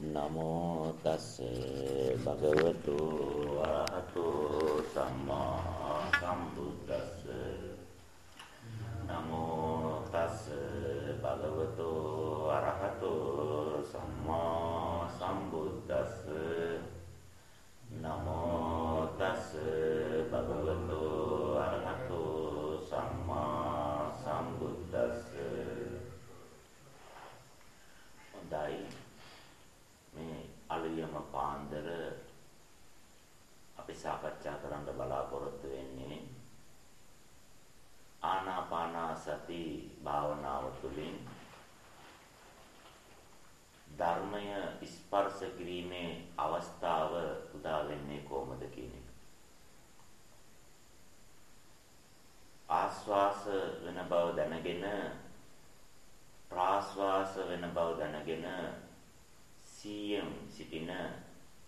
නමෝ තස් භගවතු වරහතු සම්මා සම්බුද්දස්ස. නමෝ තස් භගවතු සති භාවනාව තුළින් ධර්මය ස්පර්ශ කිරීමේ අවස්ථාව උදා වෙන්නේ කොහොමද කියන එක. ආස්වාස වෙන බව දැනගෙන ප්‍රාස්වාස වෙන බව දැනගෙන සීයෙන් සිටින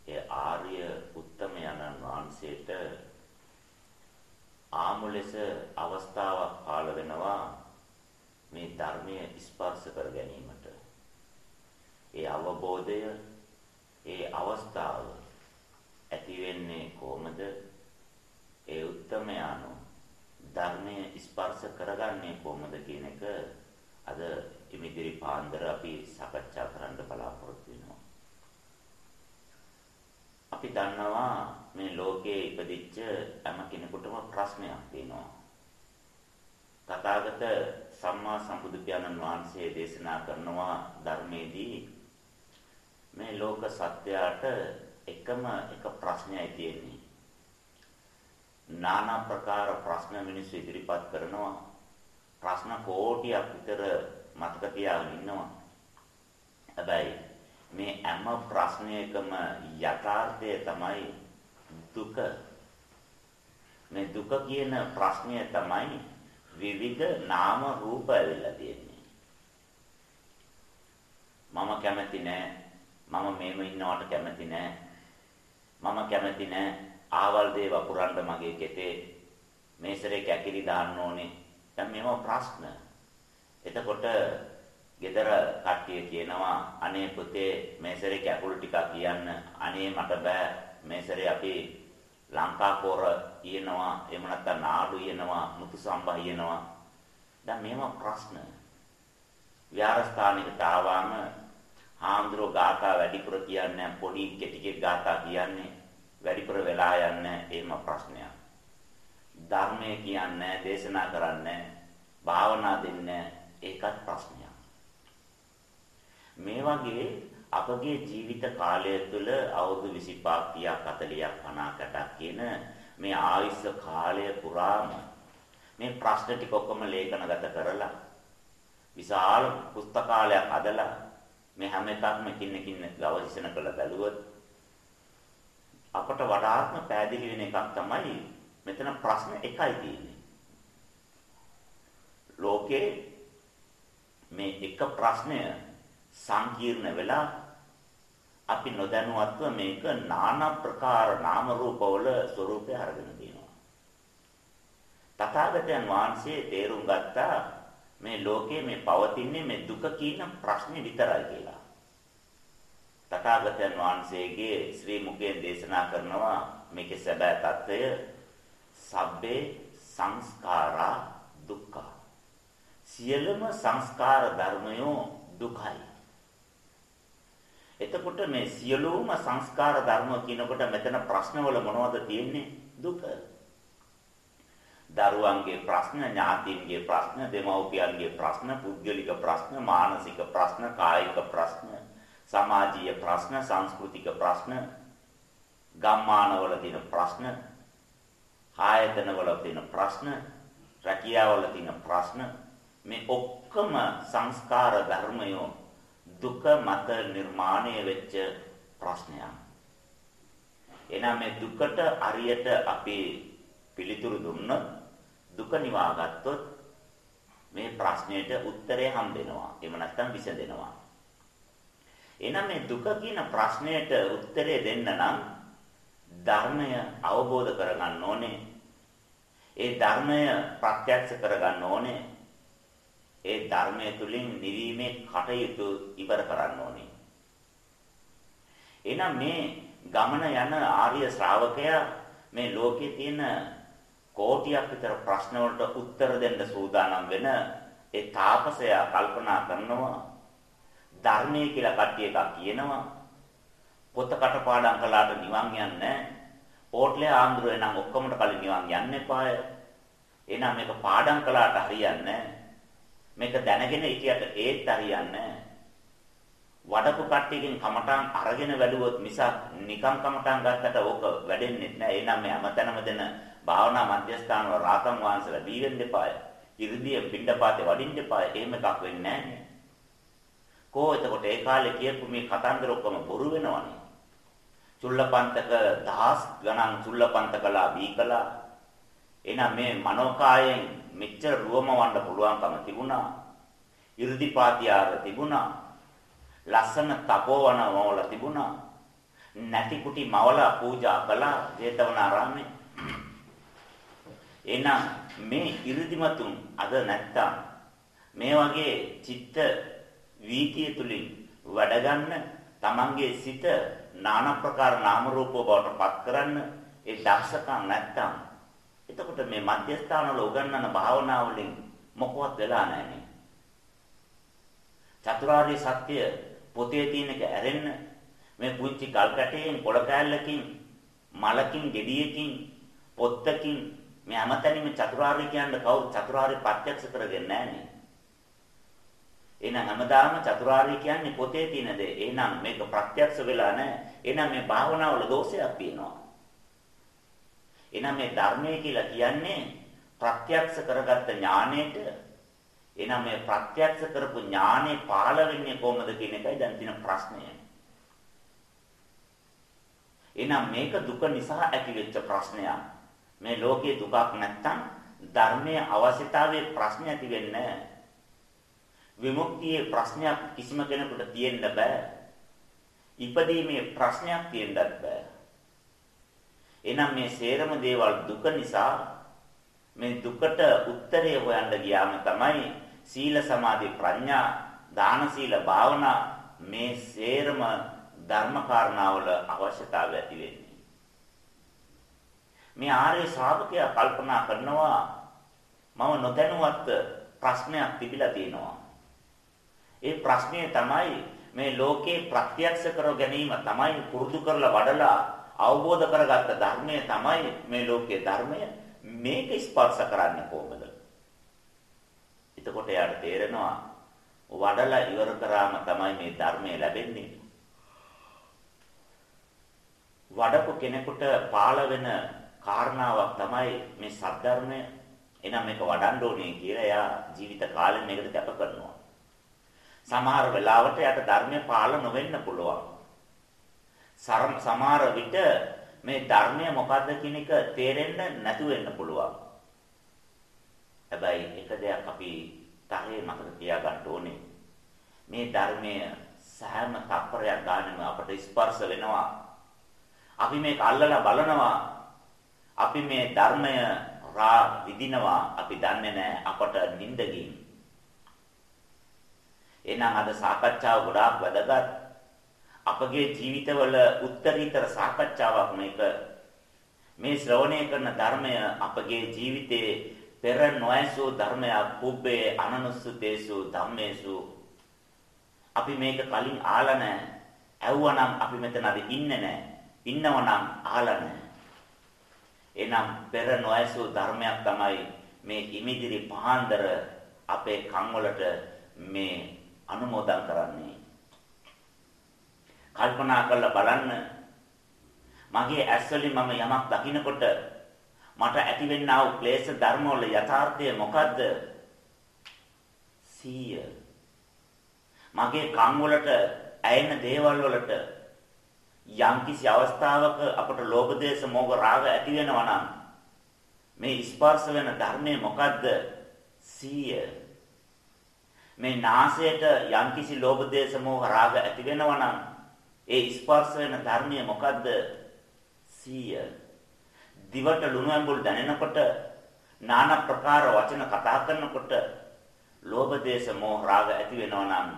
ඒ ආර්ය උත්තමයන්න් වහන්සේට ආමුලෙස අවස්ථාවක් පාළ වෙනවා මේ ධර්මයේ ස්පර්ශ කර ගැනීමට. ඒ අවබෝධය ඒ අවස්ථාව ඇති වෙන්නේ කොහොමද? ඒ උත්තමයන්ෝ ධර්මයේ ස්පර්ශ කරගන්නේ කොහොමද කියන එක අද ඉමිදිරි පාන්දර අපි සාකච්ඡා කරන්න බලාපොරොත්තු වෙනවා. අපි දන්නවා මේ ලෝකයේ ඉපදිච්ච හැම කෙනෙකුටම ප්‍රශ්නයක් තියෙනවා. තථාගත සම්මා සම්බුදු පියාණන් වහන්සේ දේශනා කරනවා ධර්මයේදී මේ ලෝක සත්‍යයට එකම එක ප්‍රශ්නයයි තියෙන්නේ. নানা ප්‍රකාර ප්‍රශ්න මිනිස්සු ඉදිරිපත් කරනවා. ප්‍රශ්න කෝටියක් විතර මතක තියාගෙන ඉන්නවා. හැබැයි මේ හැම ප්‍රශ්නයකම යථාර්ථය තමයි දුක. මේ දුක කියන ප්‍රශ්නය තමයි විවිධ නාම රූප ඇවිල්ලා තියෙන්නේ. මම කැමති නෑ. මම මේව ඉන්නවට කැමති නෑ. මම කැමති නෑ ආවල් දේ වපුරන්න මගේ කෙතේ මේසරේ කැකිලි දාන්න ඕනේ. දැන් මේවා ප්‍රශ්න. එතකොට ගෙදර කට්ටිය කියනවා අනේ පුතේ මේසරේ කැකුළු ටිකක් කියන්න අනේ මට බෑ මේසරේ අපි ලංකාකෝර කියනවා එහෙම නැත්නම් නාඩු කියනවා මුතු සම්බා කියනවා දැන් මේවා ප්‍රශ්න. විහාරස්ථානෙකට ආවම හාමුදුරුවෝ ගාථා වැඩිපුර කියන්නේ පොඩි කෙටිකේ ගාථා කියන්නේ වැඩිපුර වෙලා යන්නේ එහෙම ප්‍රශ්නයක්. ධර්මය කියන්නේ දේශනා කරන්නේ භාවනා දෙන්නේ ඒකත් ප්‍රශ්නයක්. මේ වගේ අපගේ ජීවිත කාලය තුළ අවුරුදු 25 30 40 50 කියන මේ ආයුෂ කාලය පුරාම මේ ප්‍රශ්න ටික ඔක්කොම ලේඛනගත කරලා විශාල පුස්තකාලයක් හදලා මේ හැම එකක්ම කින්න කින්න ගවහිසන කළ බැලුවොත් අපට වඩාත්ම පැහැදිලි වෙන එකක් තමයි මෙතන ප්‍රශ්න එකයි තියෙන්නේ. ලෝකේ මේ එක ප්‍රශ්නය සංකීර්ණ වෙලා අපි නොදැනුවත්ව මේක নানা ප්‍රකාර නාම රූපවල ස්වરૂපය අරගෙන තියෙනවා. තථාගතයන් වහන්සේ තේරුම් ගත්තා මේ ලෝකේ මේ පවතින්නේ මේ දුක කියන ප්‍රශ්නේ විතරයි කියලා. තථාගතයන් වහන්සේගේ ශ්‍රී මුඛයෙන් දේශනා කරනවා මේකේ සැබෑ తত্ত্বය සබ්බේ සංස්කාරා දුක්ඛ. සියලුම සංස්කාර ධර්මයෝ දුකයි. එතකොට මේ සියලුම සංස්කාර ධර්ම කියනකොට මෙතන ප්‍රශ්නවල මොනවද තියෙන්නේ? දුක. දරුවන්ගේ ප්‍රශ්න, ඥාතීන්ගේ ප්‍රශ්න, දෙමව්පියන්ගේ ප්‍රශ්න, පුද්ගලික ප්‍රශ්න, මානසික ප්‍රශ්න, කායික ප්‍රශ්න, සමාජීය ප්‍රශ්න, සංස්කෘතික ප්‍රශ්න, ගම්මානවල තියෙන ප්‍රශ්න, ආයතනවල තියෙන ප්‍රශ්න, රැකියාවල තියෙන ප්‍රශ්න මේ ඔක්කොම සංස්කාර ධර්මයෝ දුක මත නිර්මාණය වෙච්ච ප්‍රශ්නයක්. එනම් මේ දුකට අරියට අපි පිළිතුරු දුන්නොත් දුක නිවා ගත්තොත් මේ ප්‍රශ්නයට උත්තරය හම්බෙනවා. එහෙම නැත්නම් විසඳෙනවා. එහෙනම් මේ දුක කියන ප්‍රශ්නයට උත්තරය දෙන්න නම් ධර්මය අවබෝධ කරගන්න ඕනේ. ඒ ධර්මය ප්‍රත්‍යක්ෂ කරගන්න ඕනේ. ඒ ධර්මය තුලින් නිවීමේ කටයුතු ඉවර කරන්න ඕනේ. එහෙනම් මේ ගමන යන ආර්ය ශ්‍රාවකයා මේ ලෝකයේ තියෙන කෝටියක් විතර ප්‍රශ්න වලට උත්තර දෙන්න සූදානම් වෙන ඒ තාපසයා කල්පනා කරනවා ධර්මයේ කියලා කට්ටිය එකක් කියනවා පොත කටපාඩම් කළාට නිවන් යන්නේ ඕට්ලේ ආන්දරේ නම් ඔක්කොමට කලින් නිවන් යන්න එපාය. එහෙනම් මේක පාඩම් කළාට හරියන්නේ මේක දැනගෙන හිටියට ඒත් හරියන්නේ වඩපු කට්ටියකින් කමටන් අරගෙන වැඩුවොත් මිසක් නිකම් කමටන් ගත්තට ඕක වැඩෙන්නේ නැහැ. එහෙනම් මේ අමතනම දෙන භාවනා මධ්‍යස්ථාන වල රාතන් වහන්සේලා දී වෙන්න එපාය. ඉර්ධිය පිණ්ඩපාතේ වඩින්න එපාය. එහෙම එකක් වෙන්නේ නැහැ. කෝ එතකොට ඒ කාලේ කියපු මේ කතන්දර ඔක්කොම බොරු වෙනවනේ. චුල්ලපන්තක දහස් ගණන් චුල්ලපන්තකලා වීකලා එහෙනම් මේ මනෝකායෙන් මෙච්චර රුවමවන්න පුළුවන්කම තිබුණා. 이르දිපාතිආර තිබුණා. ලස්සන තපෝවන මවල තිබුණා. නැති කුටි මවල පූජා කළා ජේතවනාරාමේ. එහෙනම් මේ 이르දිමතුන් අද නැත්තම් මේ වගේ චිත්ත වීතිය තුලින් වැඩ ගන්න තමන්ගේ සිත නාන ප්‍රකාර නාම රූපව බවට පත් කරන්න ඒ දක්ෂකම් නැත්තම් එතකොට මේ මධ්‍යස්ථාන වල උගන්වන භාවනා වලින් මොකවත් වෙලා නැහැ චතුරාර්ය සත්‍ය පොතේ තියෙන එක ඇරෙන්න මේ පුංචි ගල් කැටයෙන් කොළ කෑල්ලකින් මලකින් ගෙඩියකින් පොත්තකින් මේ හැමතැනම චතුරාර්ය කියන්නේ කවුරු චතුරාර්ය ප්‍රත්‍යක්ෂ කරගෙන නැහැ එහෙනම් හැමදාම චතුරාර්ය කියන්නේ පොතේ තියෙන දේ. එහෙනම් මේක ප්‍රත්‍යක්ෂ වෙලා නැහැ. එහෙනම් මේ භාවනාවල දෝෂයක් තියෙනවා. එහෙනම් මේ ධර්මය කියලා කියන්නේ ප්‍රත්‍යක්ෂ කරගත්ත ඥාණයට එහෙනම් මේ ප්‍රත්‍යක්ෂ කරපු ඥානෙ පාළ වෙන්නේ කොහොමද කියන එකයි දැන් තියෙන ප්‍රශ්නය. එහෙනම් මේක දුක නිසා ඇතිවෙච්ච ප්‍රශ්නයක්. මේ ලෝකයේ දුකක් නැත්තම් ධර්මයේ අවශ්‍යතාවයේ ප්‍රශ්න ඇති වෙන්නේ විමුක්තියේ ප්‍රශ්නයක් කිසිම කෙනෙකුට තියෙන්න බෑ. ඉපදීමේ ප්‍රශ්නයක් තියෙන්නත් බෑ. එහෙනම් මේ සේරම දේවල් දුක නිසා මේ දුකට උත්තරය හොයන්න ගියාම තමයි සීල සමාධි ප්‍රඥා දාන සීල භාවනා මේ සේරම ධර්ම කාරණාවල අවශ්‍යතාවය ඇති වෙන්නේ. මේ ආර්ය ශ්‍රාවකයා කල්පනා කරනවා මම නොදැනුවත් ප්‍රශ්නයක් තිබිලා තියෙනවා. ඒ ප්‍රශ්නය තමයි මේ ලෝකේ ප්‍රත්‍යක්ෂ කර ගැනීම තමයි පුරුදු කරලා වඩලා අවබෝධ කරගත්ත ධර්මය තමයි මේ ලෝකයේ ධර්මය මේක ස්පර්ශ කරන්නේ කොහොමද? එතකොට යාට තේරෙනවා වඩලා ඉවර කරාම තමයි මේ ධර්මය ලැබෙන්නේ. වඩපු කෙනෙකුට පාළ වෙන කාරණාවක් තමයි මේ සද්ධර්මය. එහෙනම් මේක වඩන්න ඕනේ කියලා එයා ජීවිත කාලෙම මේකට කැප කරනවා. සමහර වෙලාවට යාට ධර්මය පාළ නොවෙන්න පුළුවන්. සමහර විට මේ ධර්මය මොකද්ද කියන එක තේරෙන්න නැතු වෙන්න පුළුවන්. හැබැයි එක දෙයක් අපි තරේ මතක තියාගන්න ඕනේ. මේ ධර්මය සෑම තප්පරයක් ගානෙම අපට ස්පර්ශ වෙනවා. අපි මේක අල්ලලා බලනවා. අපි මේ ධර්මය රා විදිනවා. අපි දන්නේ නැහැ අපට නිින්ද ගින්. එහෙනම් අද සාකච්ඡාව ගොඩාක් වැදගත්. අපගේ ජීවිතවල උත්තරීතර සාකච්ඡාවක් මේක. මේ ශ්‍රවණය කරන ධර්මය අපගේ ජීවිතයේ පෙර නොයසෝ ධර්මයක් පුබ්බේ අනනුස්සතේසු ධම්මේසු අපි මේක කලින් ආලා නැහැ. ඇහුවනම් අපි මෙතන අද ඉන්නේ නැහැ. ඉන්නවනම් ආලා නැහැ. එනම් පෙර නොයසෝ ධර්මයක් තමයි මේ ඉමිදිරි පහන්දර අපේ කන් වලට මේ අනුමෝදන් කරන්නේ. කල්පනා කරලා බලන්න මගේ ඇස් වලින් මම යමක් දකිනකොට මට ඇතිවෙනා වූ ක්ලේශ ධර්ම වල යථාර්ථය මොකද්ද? සීය. මගේ කන් වලට ඇයෙන දේවල් වලට යම්කිසි අවස්ථාවක අපට ලෝභ දේශ මොහ රාග ඇති වෙනවා නම් මේ ස්පර්ශ වෙන ධර්මයේ මොකද්ද? සීය. මේ නාසයට යම්කිසි ලෝභ දේශ මොහ රාග ඇති වෙනවා නම් ඒ ස්පර්ශ වෙන ධර්මය මොකද්ද? සීය. දිවට ලුණු ඇඹුල් දැනෙනකොට নানা ප්‍රකාර වචන කතා කරනකොට ලෝභ දේශ මොහ රාග ඇති වෙනවා නම්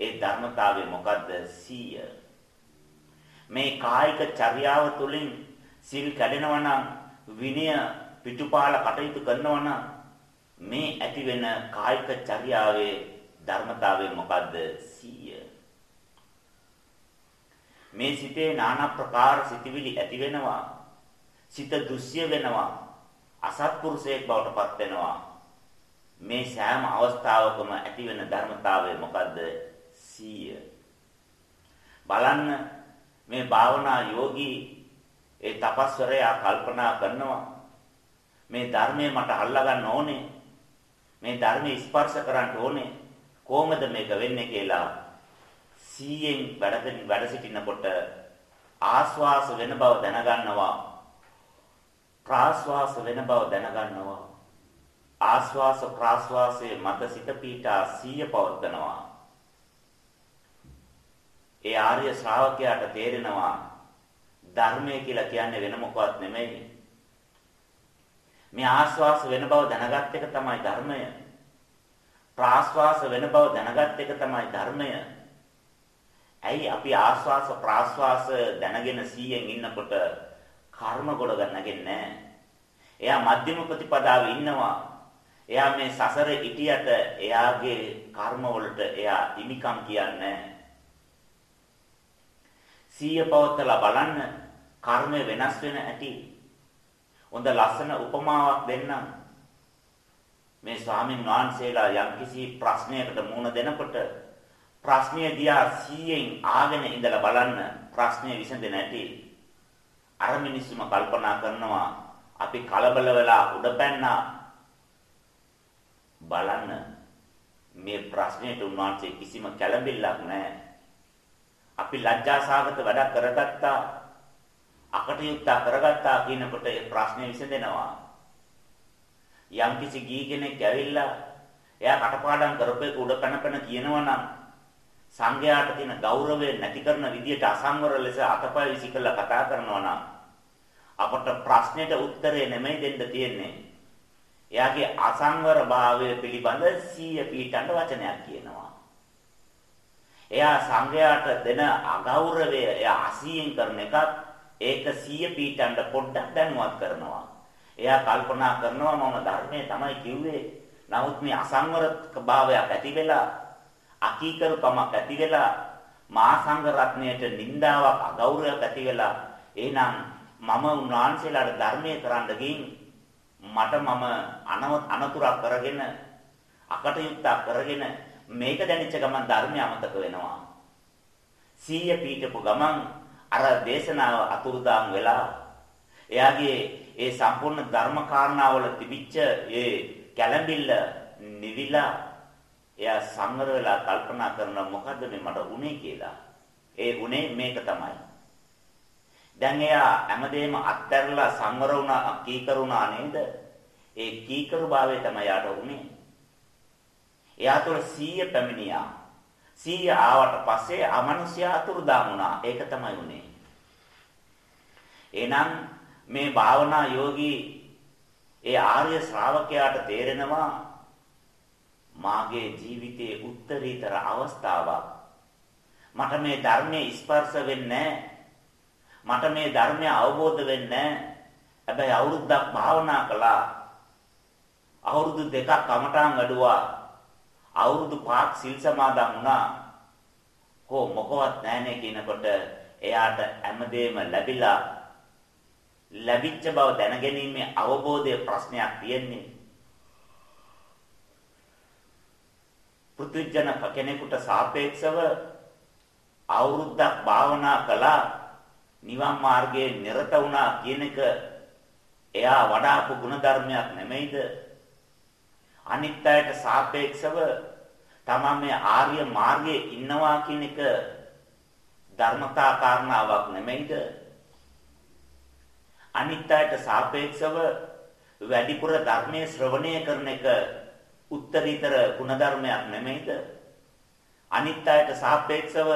ඒ ධර්මතාවය මොකද්ද? සීය. මේ කායික චර්යාව තුළින් සිල් කැඩෙනවා නම් විනය පිටුපාල කටයුතු කරනවා නම් මේ ඇති වෙන කායික චර්යාවේ ධර්මතාවය මොකද්ද? සීය. මේ සිතේ নানা ප්‍රකාර සිතිවිලි ඇති වෙනවා. සිත දුස්ය වෙනවා. අසත්පුරුෂයෙක් බවට පත් වෙනවා. මේ සෑම අවස්ථාවකම ඇති වෙන ධර්මතාවය මොකද්ද? සීය. බලන්න මේ භාවනා යෝගී ඒ තපස්වරයා කල්පනා කරනවා මේ ධර්මය මට අල්ලා ගන්න ඕනේ මේ ධර්මයේ ස්පර්ශ කරන්න ඕනේ කොහොමද මේක වෙන්නේ කියලා සීයෙන් වැඩ වැඩ සිටිනකොට ආස්වාස වෙන බව දැනගන්නවා ප්‍රාස්වාස වෙන බව දැනගන්නවා ආස්වාස ප්‍රාස්වාසයේ මත සිත පීඨා සීය පවත්නවා ඒ ආර්ය ශ්‍රාවකයාට තේරෙනවා ධර්මය කියලා කියන්නේ වෙන මොකවත් නෙමෙයි. මේ ආස්වාස වෙන බව දැනගත් එක තමයි ධර්මය. ප්‍රාස්වාස වෙන බව දැනගත් එක තමයි ධර්මය. ඇයි අපි ආස්වාස ප්‍රාස්වාස දැනගෙන 100න් ඉන්නකොට කර්ම ගොඩ ගන්නගෙන්නේ එයා මධ්‍යම ප්‍රතිපදාවේ ඉන්නවා. එයා මේ සසරේ ඉටියට එයාගේ කර්ම වලට එයා හිමිකම් කියන්නේ සිය පවත්තලා බලන්න කර්මය වෙනස් වෙන ඇති. හොඳ ලස්සන උපමාවක් දෙන්නම්. මේ ස්වාමීන් වහන්සේලා යම්කිසි ප්‍රශ්නයකට මුහුණ දෙනකොට ප්‍රශ්නය දිහා 100න් ආගෙන ඉඳලා බලන්න ප්‍රශ්නය විසඳෙන්නේ නැති. අර මිනිස්සුම කල්පනා කරනවා අපි කලබල වෙලා උඩ පැන්නා බලන්න මේ ප්‍රශ්නෙට උන්වහන්සේ කිසිම කැළඹිල්ලක් නැහැ. අපි ලැජ්ජාසහගත වැඩක් කරගත්තා අකටයුත්තා කරගත්තා කියනකොට ඒ ප්‍රශ්නේ විසඳෙනවා යම් කිසි ගී කෙනෙක් ඇවිල්ලා එයා කටපාඩම් කරපේක උඩ කනකන කියනවනම් සංඝයාට තියෙන ගෞරවය නැති කරන විදියට අසංවර ලෙස අතපය විසිකලා කතා කරනවා නම් අපට ප්‍රශ්නෙට උත්තරේ නෙමෙයි දෙන්න තියෙන්නේ එයාගේ අසංවර භාවය පිළිබඳ සීය පීඨන්න වචනයක් කියනවා එයා සංඝයාට දෙන අගෞරවය එයා අසීයෙන් කරන එකත් ඒක සිය පීටන්න පොඩ්ඩක් දැනුවත් කරනවා. එයා කල්පනා කරනවා මම ධර්මයේ තමයි කිව්වේ. නමුත් මේ අසංවරක භාවයක් ඇති වෙලා අකීකරුකමක් ඇති වෙලා මා සංඝ රත්නයට නින්දාවක් අගෞරවයක් ඇති වෙලා එහෙනම් මම උන්වහන්සේලාට ධර්මයේ කරන්න ගින් මට මම අනතුරක් කරගෙන අකටයුත්තක් කරගෙන මේක දැනෙච්ච ගමන් ධර්මය අමතක වෙනවා. සීය පීඨපු ගමන් අර දේශනාව අතුරුදාම් වෙලා එයාගේ ඒ සම්පූර්ණ ධර්ම කාරණාවල තිබිච්ච ඒ කැළඹිල්ල නිවිලා එයා සංවර වෙලා කල්පනා කරන මොකද්ද මේ මට උනේ කියලා. ඒ උනේ මේක තමයි. දැන් එයා හැමදේම අත්හැරලා සංවර වුණා කීකරුණා නේද? ඒ කීකරු භාවය තමයි යාට උනේ. එයා තුළ 100 පැමිණියා. 100 ආවට පස්සේ අමනුෂ්‍ය අතුරුදාම් වුණා. ඒක තමයි උනේ. එහෙනම් මේ භාවනා යෝගී ඒ ආර්ය ශ්‍රාවකයාට තේරෙනවා මාගේ ජීවිතයේ උත්තරීතර අවස්ථාවක්. මට මේ ධර්මයේ ස්පර්ශ වෙන්නේ මට මේ ධර්මය අවබෝධ වෙන්නේ හැබැයි අවුරුද්දක් භාවනා කළා. අවුරුදු දෙකක් කමඨාන් වැඩුවා. අවුරුදු 5ක් සිල් සමාදන් වුණා. කො මොකවත් නැහනේ කියනකොට එයාට හැමදේම ලැබිලා ලැබිච්ච බව දැනගැනීමේ අවබෝධයේ ප්‍රශ්නයක් තියෙන්නේ. පුදුජන කෙනෙකුට සාපේක්ෂව අවුරුද්දක් භාවනා කළා නිවන් මාර්ගයේ නිරත වුණා කියන එක එයා වඩාපු ಗುಣධර්මයක් නෙමෙයිද? අනිත් අයට සාපේක්ෂව තමන් මේ ආර්ය මාර්ගයේ ඉන්නවා කියන එක ධර්මතා කාරණාවක් නෙමෙයිද? අනිත් අයට සාපේක්ෂව වැඩිපුර ධර්මයේ ශ්‍රවණය කරන එක උත්තරීතර ಗುಣධර්මයක් නෙමෙයිද? අනිත් අයට සාපේක්ෂව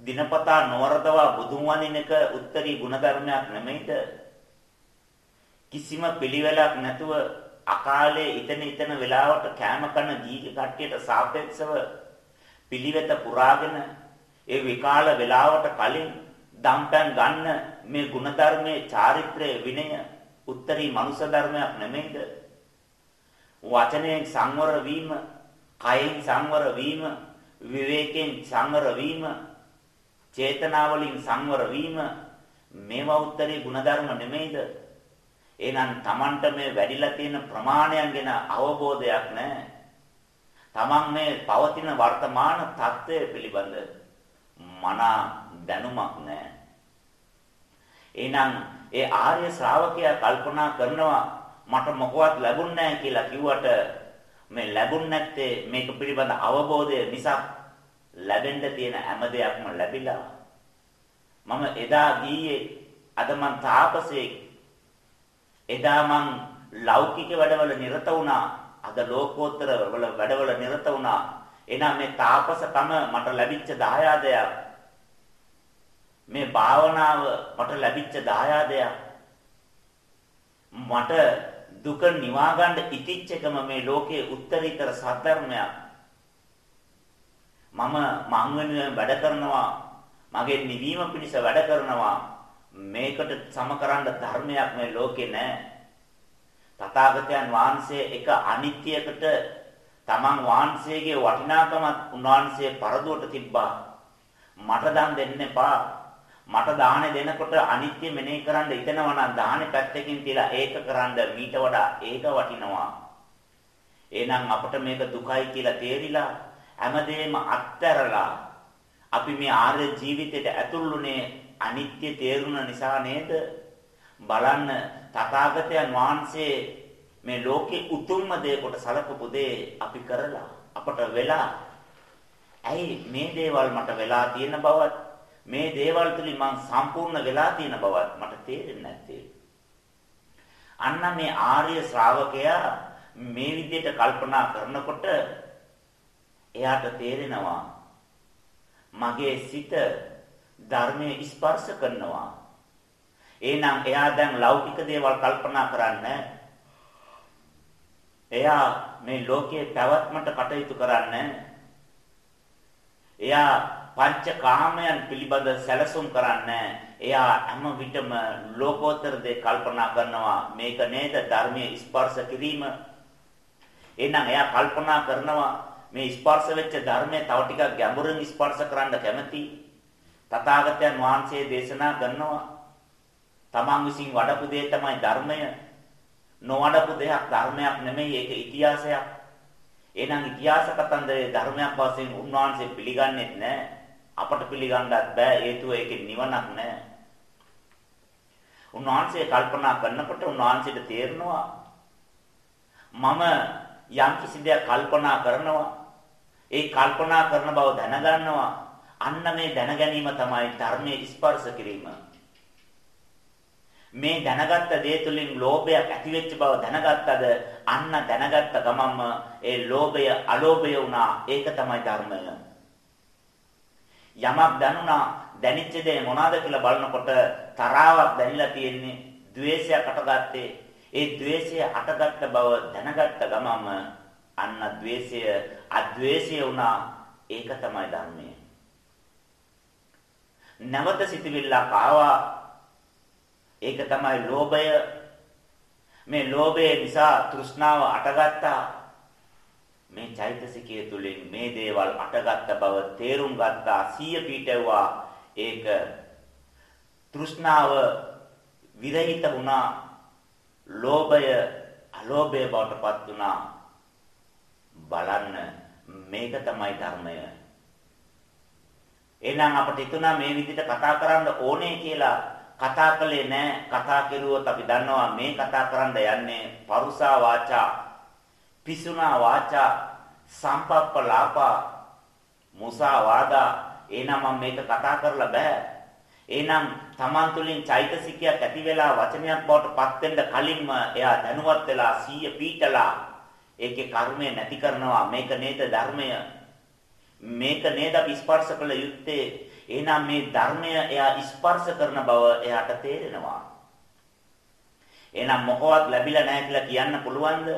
දිනපතා නොවරදවා බුදුන් වඳින එක උත්තරී ಗುಣධර්මයක් නෙමෙයිද? කිසිම පිළිවෙලක් නැතුව අකාලේ ඉතන ඉතන වෙලාවට කෑම කන ගීක කට්ටියට සාපේක්ෂව පිළිවෙත පුරාගෙන ඒ විකාල වේලාවට කලින් දම්පැන් ගන්න මේ ಗುಣධර්මයේ චාරිත්‍රයේ විනය උත්තරී මනුෂ්‍ය ධර්මයක් නෙමෙයිද වචනයෙන් සංවර වීම, කයෙන් සංවර වීම, විවේකයෙන් සංවර වීම, චේතනාවලින් සංවර වීම මේවා උත්තරී ಗುಣධර්ම නෙමෙයිද? එහෙනම් Tamanට මේ වැඩිලා තියෙන ප්‍රමාණයන් ගැන අවබෝධයක් නැහැ. Taman මේ පවතින වර්තමාන தත්ත්වය පිළිබඳ මනා දැනුමක් නැහැ. එහෙනම් ඒ ආර්ය ශ්‍රාවකයා කල්පනා කරනවා මට මොකවත් ලැබුණ නැහැ කියලා කිව්වට මේ ලැබුණ නැත්තේ මේක පිළිබඳ අවබෝධය නිසා ලැබෙන්න තියෙන හැම දෙයක්ම ලැබිලා. මම එදා ගියේ අද මං තාපසේ එදා මං ලෞකික වැඩවල නිරත වුණා. අද ලෝකෝත්තර වල වැඩවල නිරත වුණා. එහෙනම් මේ තාපසකම මට ලැබිච්ච දායාදයක් මේ භාවනාව මට ලැබිච්ච දායාදයක් මට දුක නිවා ගන්න ඉතිච්ච එකම මේ ලෝකයේ උත්තරීතර සත්‍යර්මයක් මම මං වෙනුවෙන් වැඩ කරනවා මගේ නිවීම පිණිස වැඩ කරනවා. මේකට සමකරන්න ධර්මයක් මේ ලෝකේ නැහැ තථාගතයන් වහන්සේ එක අනිත්‍යයකට තමන් වහන්සේගේ වටිනාකමත් උන්වහන්සේ පරදුවට තිබ්බා. මට දන් දෙන්න එපා. මට දාහනේ දෙනකොට අනිත්‍ය මෙනෙහි කරන්න හිතෙනවා නම් දාහනේ පැත්තකින් තියලා ඒක කරන්න මීට වඩා ඒක වටිනවා. එහෙනම් අපිට මේක දුකයි කියලා තේරිලා හැමදේම අත්හැරලා අපි මේ ආර්ය ජීවිතයට ඇතුළුනේ අනිත්‍ය තේරුණ නිසා නේද? බලන්න තථාගතයන් වහන්සේ මේ ලෝකේ උතුම්ම දේ කොට සලකපු දේ අපි කරලා අපට වෙලා ඇයි මේ දේවල් මට වෙලා තියෙන බවත් මේ දේවල් තුලින් මං සම්පූර්ණ වෙලා තියෙන බවත් මට තේරෙන්නේ නැත්තේ. අන්න මේ ආර්ය ශ්‍රාවකයා මේ විදිහට කල්පනා කරනකොට එයාට තේරෙනවා මගේ සිත ධර්මයේ ස්පර්ශ කරනවා. එහෙනම් එයා දැන් ලෞකික දේවල් කල්පනා කරන්නේ එයා මේ ලෝකයේ පැවැත්මට කටයුතු කරන්නේ එයා පංචකාමයන් පිළිබඳ සැලසුම් කරන්නේ එයා හැම විටම ලෝකෝත්තර දේ කල්පනා කරනවා. මේක නේද? ධර්මයේ ස්පර්ශ කිරීම. එහෙනම් එයා කල්පනා කරනවා මේ ස්පර්ශ වෙච්ච ධර්මයේ තව ටිකක් ගැඹුරින් ස්පර්ශ කරන්න කැමති. තථාගතයන් වහන්සේ දේශනා කරනවා තමන් විසින් වඩපු දේ තමයි ධර්මය. නොවඩපු දෙයක් ධර්මයක් නෙමෙයි ඒක ඉතිහාසයක්. එහෙනම් ඉතිහාස කතන්දරේ ධර්මයක් වශයෙන් උන්වහන්සේ පිළිගන්නේ නැහැ අපට පිළිගන්නත් බෑ හේතුව ඒකේ නිවනක් නැහැ. උන්වහන්සේ කල්පනා කරනකොට උන්වහන්සේට තේරෙනවා මම යම් කිසි දෙයක් කල්පනා කරනවා ඒ කල්පනා කරන බව දැනගන්නවා. අන්න මේ දැන ගැනීම තමයි ධර්මයේ ස්පර්ශ කිරීම. මේ දැනගත්ත දේ තුලින් ලෝභයක් ඇති වෙච්ච බව දැනගත්තද අන්න දැනගත්ත ගමන්ම ඒ ලෝභය අලෝභය වුණා. ඒක තමයි ධර්මය. යමක් දැනුණා දැනෙච්ච දේ මොනවාද කියලා බලනකොට තරාවක් දැනিলা තියෙන්නේ द्वේෂයක් අටගත්තේ ඒ द्वේෂය අටගත්ත බව දැනගත්ත ගමම අන්න द्वේෂය අද්වේෂය වුණා. ඒක තමයි ධර්මය. නැවත සිතවිල්ලක් ආවා. ඒක තමයි ලෝභය. මේ ලෝභය නිසා තෘෂ්ණාව අටගත්තා. මේ චෛතසිකය තුලින් මේ දේවල් අටගත්ත බව තේරුම් ගත්තා සිය පීඨවුවා ඒක තෘෂ්ණාව විරහිත වුණා. ලෝභය අලෝභය බවට පත් වුණා. බලන්න මේක තමයි ධර්මය. එහෙනම් අපිට හිතුණා මේ විදිහට කතා කරන්න ඕනේ කියලා. කතා කළේ නැහැ කතා කෙරුවොත් අපි දන්නවා මේ කතා කරන්න යන්නේ පරුසා වාචා. පිසුනා වාචා සම්පප්පලාපා මුසාවාදා එහෙනම් මම මේක කතා කරලා බෑ. එහෙනම් Taman තුලින් චෛතසිකයක් ඇති වෙලා වචනයක් බවට පත් වෙන්න කලින්ම එයා දැනුවත් වෙලා සීය පීඨලා ඒකේ කර්මය නැති කරනවා. මේක නේද ධර්මය? මේක නේද අපි ස්පර්ශ කළ යුත්තේ? එහෙනම් මේ ධර්මය එයා ස්පර්ශ කරන බව එයාට තේරෙනවා. එහෙනම් මොකවත් ලැබිලා නැහැ කියලා කියන්න පුළුවන්ද?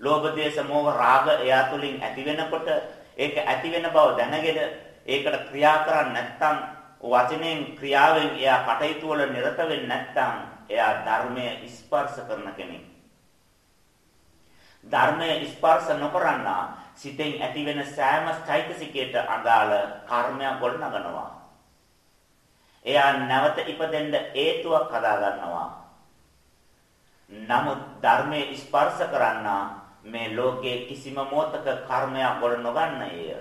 ලෝභ දේශ මොහ රාග එයා තුලින් ඇති වෙනකොට ඒක ඇති වෙන බව දැනගෙන ඒකට ක්‍රියා කරන්නේ නැත්නම් වචනෙන් ක්‍රියාවෙන් එයා කටයුතු වල නිරත වෙන්නේ නැත්නම් එයා ධර්මය ස්පර්ශ කරන කෙනෙක්. ධර්මය ස්පර්ශ නොකරනා සිතෙන් ඇතිවෙන සෑම චෛතසිකයට අදාළ කර්මයක් ගොඩනගනවා. එයා නැවත ඉපදෙන්න හේතුවක් හදා ගන්නවා. නමුත් ධර්මයේ ස්පර්ශ කරන්නා මේ ලෝකයේ කිසිම මොහතක කර්මයක් ගොඩ නොගන්නේය.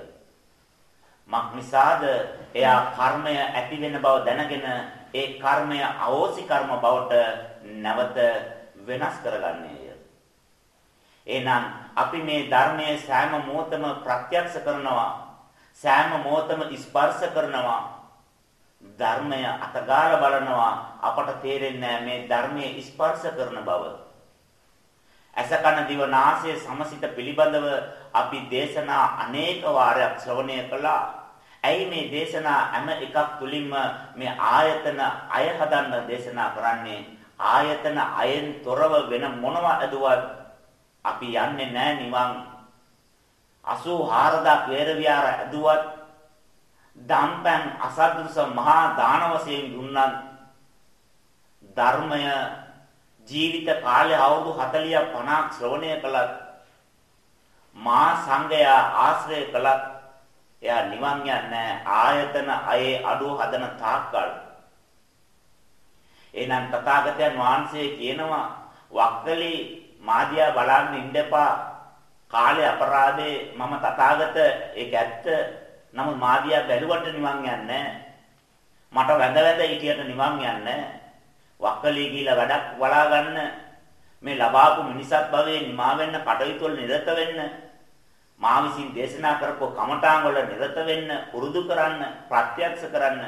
මක් නිසාද එයා කර්මය ඇති වෙන බව දැනගෙන ඒ කර්මය අවෝසි කර්ම බවට නැවත වෙනස් කරගන්නේය. එහෙනම් අපි මේ ධර්මයේ සෑම මොහොතම ප්‍රත්‍යක්ෂ කරනවා. සෑම මොහොතම ස්පර්ශ කරනවා. ධර්මය අතගාල බලනවා අපට තේරෙන්නේ මේ ධර්මයේ ස්පර්ශ කරන බව. අසකන දිව නාසය සමසිත පිළිබඳව අපි දේශනා අනේක වාරයක් ශ්‍රවණය කළා. ඇයි මේ දේශනා හැම එකක් තුලින්ම මේ ආයතන අය හදන්න දේශනා කරන්නේ? ආයතන අයෙන් තොරව වෙන මොනවා ඇදුවත් අපි යන්නේ නැහැ නිවන් 84000 වේර විහාර ඇදුවත් දම්පැන් අසද්දෘස මහා දාන වශයෙන් දුන්නත් ධර්මය ජීවිත කාලය අවුරුදු 40ක් 50ක් ශ්‍රවණය කළත් මා සංඝයා ආශ්‍රය කළත් එයා නිවන් යන්නේ ආයතන අයේ අඩුව හදන තාක්කල්. එහෙනම් තථාගතයන් වහන්සේ කියනවා වක්කලි මාදියා බලන්න ඉන්නපා. කාලේ අපරාධේ මම තථාගත ඒක ඇත්ත. නමුත් මාදියා බැලුවට නිවන් යන්නේ. මට වැඳ වැඳ හිටියට නිවන් යන්නේ. වක්කලී කියලා වැඩක් වලා ගන්න. මේ ලබාපු මිනිසත් භවයේ නිමා වෙන්න කටයුතු වල නිරත වෙන්න මා විසින් දේශනා කරපු කමඨාන් වල නිරත වෙන්න පුරුදු කරන්න ප්‍රත්‍යක්ෂ කරන්න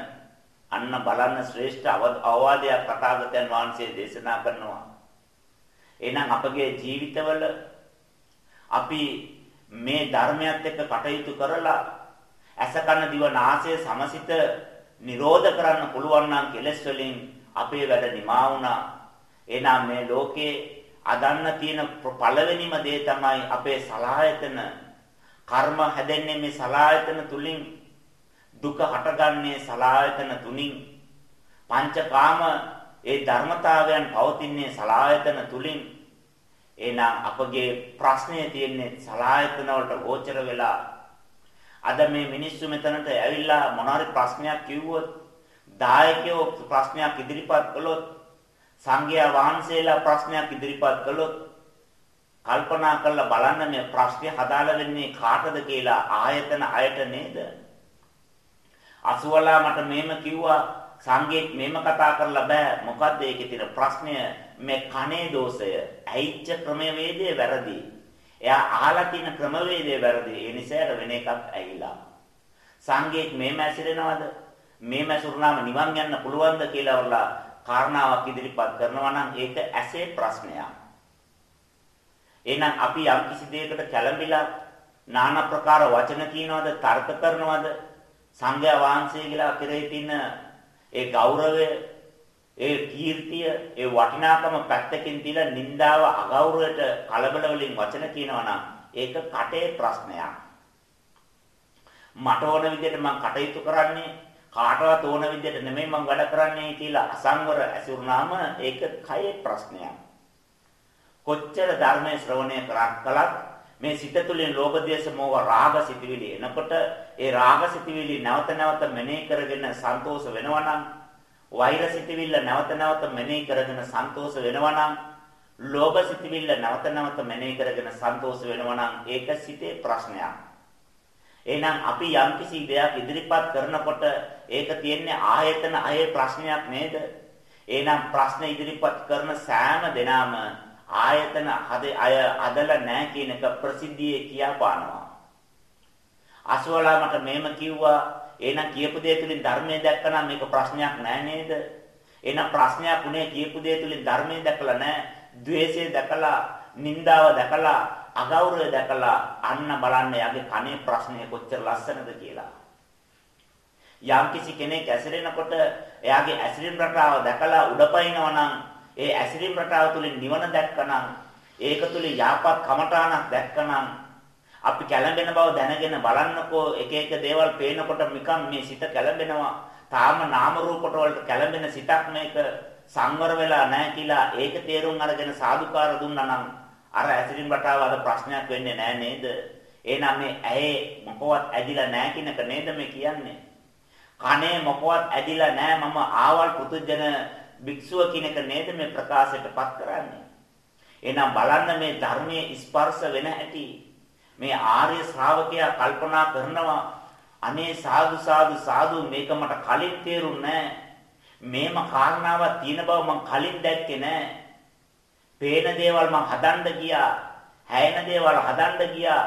අන්න බලන්න ශ්‍රේෂ්ඨ අවවාදයක් තථාගතයන් වහන්සේ දේශනා කරනවා. එහෙනම් අපගේ ජීවිතවල අපි මේ ධර්මයත් එක්ක කටයුතු කරලා ඇස කන දිව නාසය සමසිත නිරෝධ කරන්න පුළුවන් නම් කෙලස් වලින් අපේ වැඩ නිමා වුණා. එහෙනම් මේ ලෝකේ අදන්න තියෙන පළවෙනිම දේ තමයි අපේ සලායතන. කර්ම හැදෙන්නේ මේ සලායතන තුලින්. දුක හටගන්නේ සලායතන තුලින් පංචකාම ඒ ධර්මතාවයන් පවතින්නේ සලායතන තුලින්. එහෙනම් අපගේ ප්‍රශ්නේ තියෙන්නේ සලායතන වලට ගෝචර වෙලා. අද මේ මිනිස්සු මෙතනට ඇවිල්ලා මොනවාරි ප්‍රශ්නයක් කිව්වොත් දායකයෝ ප්‍රශ්නයක් ඉදිරිපත් කළොත් සංඝයා වහන්සේලා ප්‍රශ්නයක් ඉදිරිපත් කළොත් කල්පනා කරලා බලන්න මේ ප්‍රශ්නේ හදාලා වෙන්නේ කාටද කියලා ආයතන අයට නේද? අසුවලා මට මෙහෙම කිව්වා සංගීත් මෙහෙම කතා කරලා බෑ. මොකද්ද ඒකේ තියෙන ප්‍රශ්නය? මේ කනේ දෝෂය. ඇයිච්ච ක්‍රමවේදය වැරදි. එයා අහලා තියෙන ක්‍රමවේදය වැරදි. ඒ නිසා වෙන එකක් ඇහිලා. සංගීත් මෙහෙම ඇසිරෙනවද? මේ මැසුරුනාම නිවන් යන්න පුළුවන්ද කියලා වරලා කාරණාවක් ඉදිරිපත් කරනවා නම් ඒක ඇසේ ප්‍රශ්නයක්. එහෙනම් අපි යම් කිසි දෙයකට කැළඹිලා নানা ප්‍රකාර වචන කියනවාද තර්ක කරනවාද සංඝයා වහන්සේ කියලා කෙරෙහි තියෙන ඒ ගෞරවය ඒ කීර්තිය ඒ වටිනාකම පැත්තකින් තියලා නින්දාව අගෞරවයට කලබල වලින් වචන කියනවා නම් ඒක කටේ ප්‍රශ්නයක් මට ඕන විදිහට මම කටයුතු කරන්නේ කාටවත් ඕන විදිහට නෙමෙයි මම වැඩ කරන්නේ කියලා අසංවර ඇසුරුනාම ඒක කයේ ප්‍රශ්නයක්. කොච්චර ධර්මයේ ශ්‍රවණය කළත් මේ සිත තුළින් ලෝභ දේශ මොහ රාග සිතිවිලි එනකොට ඒ රාග සිතිවිලි නැවත නැවත මෙනෙහි කරගෙන සන්තෝෂ වෙනවා නම් වෛර සිතිවිල්ල නැවත නැවත මෙනෙහි කරගෙන සන්තෝෂ වෙනවා නම් ලෝභ සිතිවිල්ල නැවත නැවත මෙනෙහි කරගෙන සන්තෝෂ වෙනවා නම් ඒක සිතේ ප්‍රශ්නයක්. එහෙනම් අපි යම්කිසි දෙයක් ඉදිරිපත් කරනකොට ඒක තියෙන්නේ ආයතන අයේ ප්‍රශ්නයක් නේද? එහෙනම් ප්‍රශ්න ඉදිරිපත් කරන සෑම දෙනාම ආයතන හදේ අය අදලා නැහැ කියන එක ප්‍රසිද්ධියේ කියා පානවා. අසවලා මට මෙහෙම කිව්වා. එහෙනම් කියපු දේ තුලින් ධර්මයේ දැක්කනම් මේක ප්‍රශ්නයක් නෑ නේද? එහෙනම් ප්‍රශ්නයක් උනේ කියපු දේ තුලින් ධර්මයේ දැකලා නෑ. ද්වේෂය දැකලා, නින්දාව දැකලා, අගෞරවය දැකලා අන්න බලන්න යාගේ කනේ ප්‍රශ්නය කොච්චර ලස්සනද කියලා. යම්කිසි කෙනෙක් ඇසිරෙනකොට එයාගේ ඇසිරීම රටාව දැකලා උඩපයින්නවා නම් ඒ ඇසිරීම රටාව තුළින් නිවන දැක්කනම් ඒක තුළින් යාපත් කමඨාණක් දැක්කනම් අපි කැළඹෙන බව දැනගෙන බලන්නකෝ එක එක දේවල් පේනකොට නිකන් මේ සිත කැළඹෙනවා තාම නාම රූපට වලට කැළඹෙන සිතක් මේක සංවර වෙලා නැහැ කියලා ඒක තේරුම් අරගෙන සාදුකාර දුන්නා නම් අර ඇසිරින් බටාව අර ප්‍රශ්නයක් වෙන්නේ නැහැ නේද? එහෙනම් මේ ඇහි මොකවත් ඇදිලා නැහැ කියනක නේද මේ කියන්නේ? කනේ මොකවත් ඇදිලා නැහැ මම ආවල් පුදුජන භික්ෂුව කියනක නේද මේ ප්‍රකාශයටපත් කරන්නේ? එහෙනම් බලන්න මේ ධර්මයේ ස්පර්ශ වෙන හැටි මේ ආර්ය ශ්‍රාවකයා කල්පනා කරනවා අනේ සාදු සාදු සාදු මේක මට කලින් තේරුන්නේ මේම කාරණාවක් තියෙන බව මම කලින් දැක්කේ නෑ. පේන දේවල් මම හදන්න ගියා. හැයෙන දේවල් හදන්න ගියා.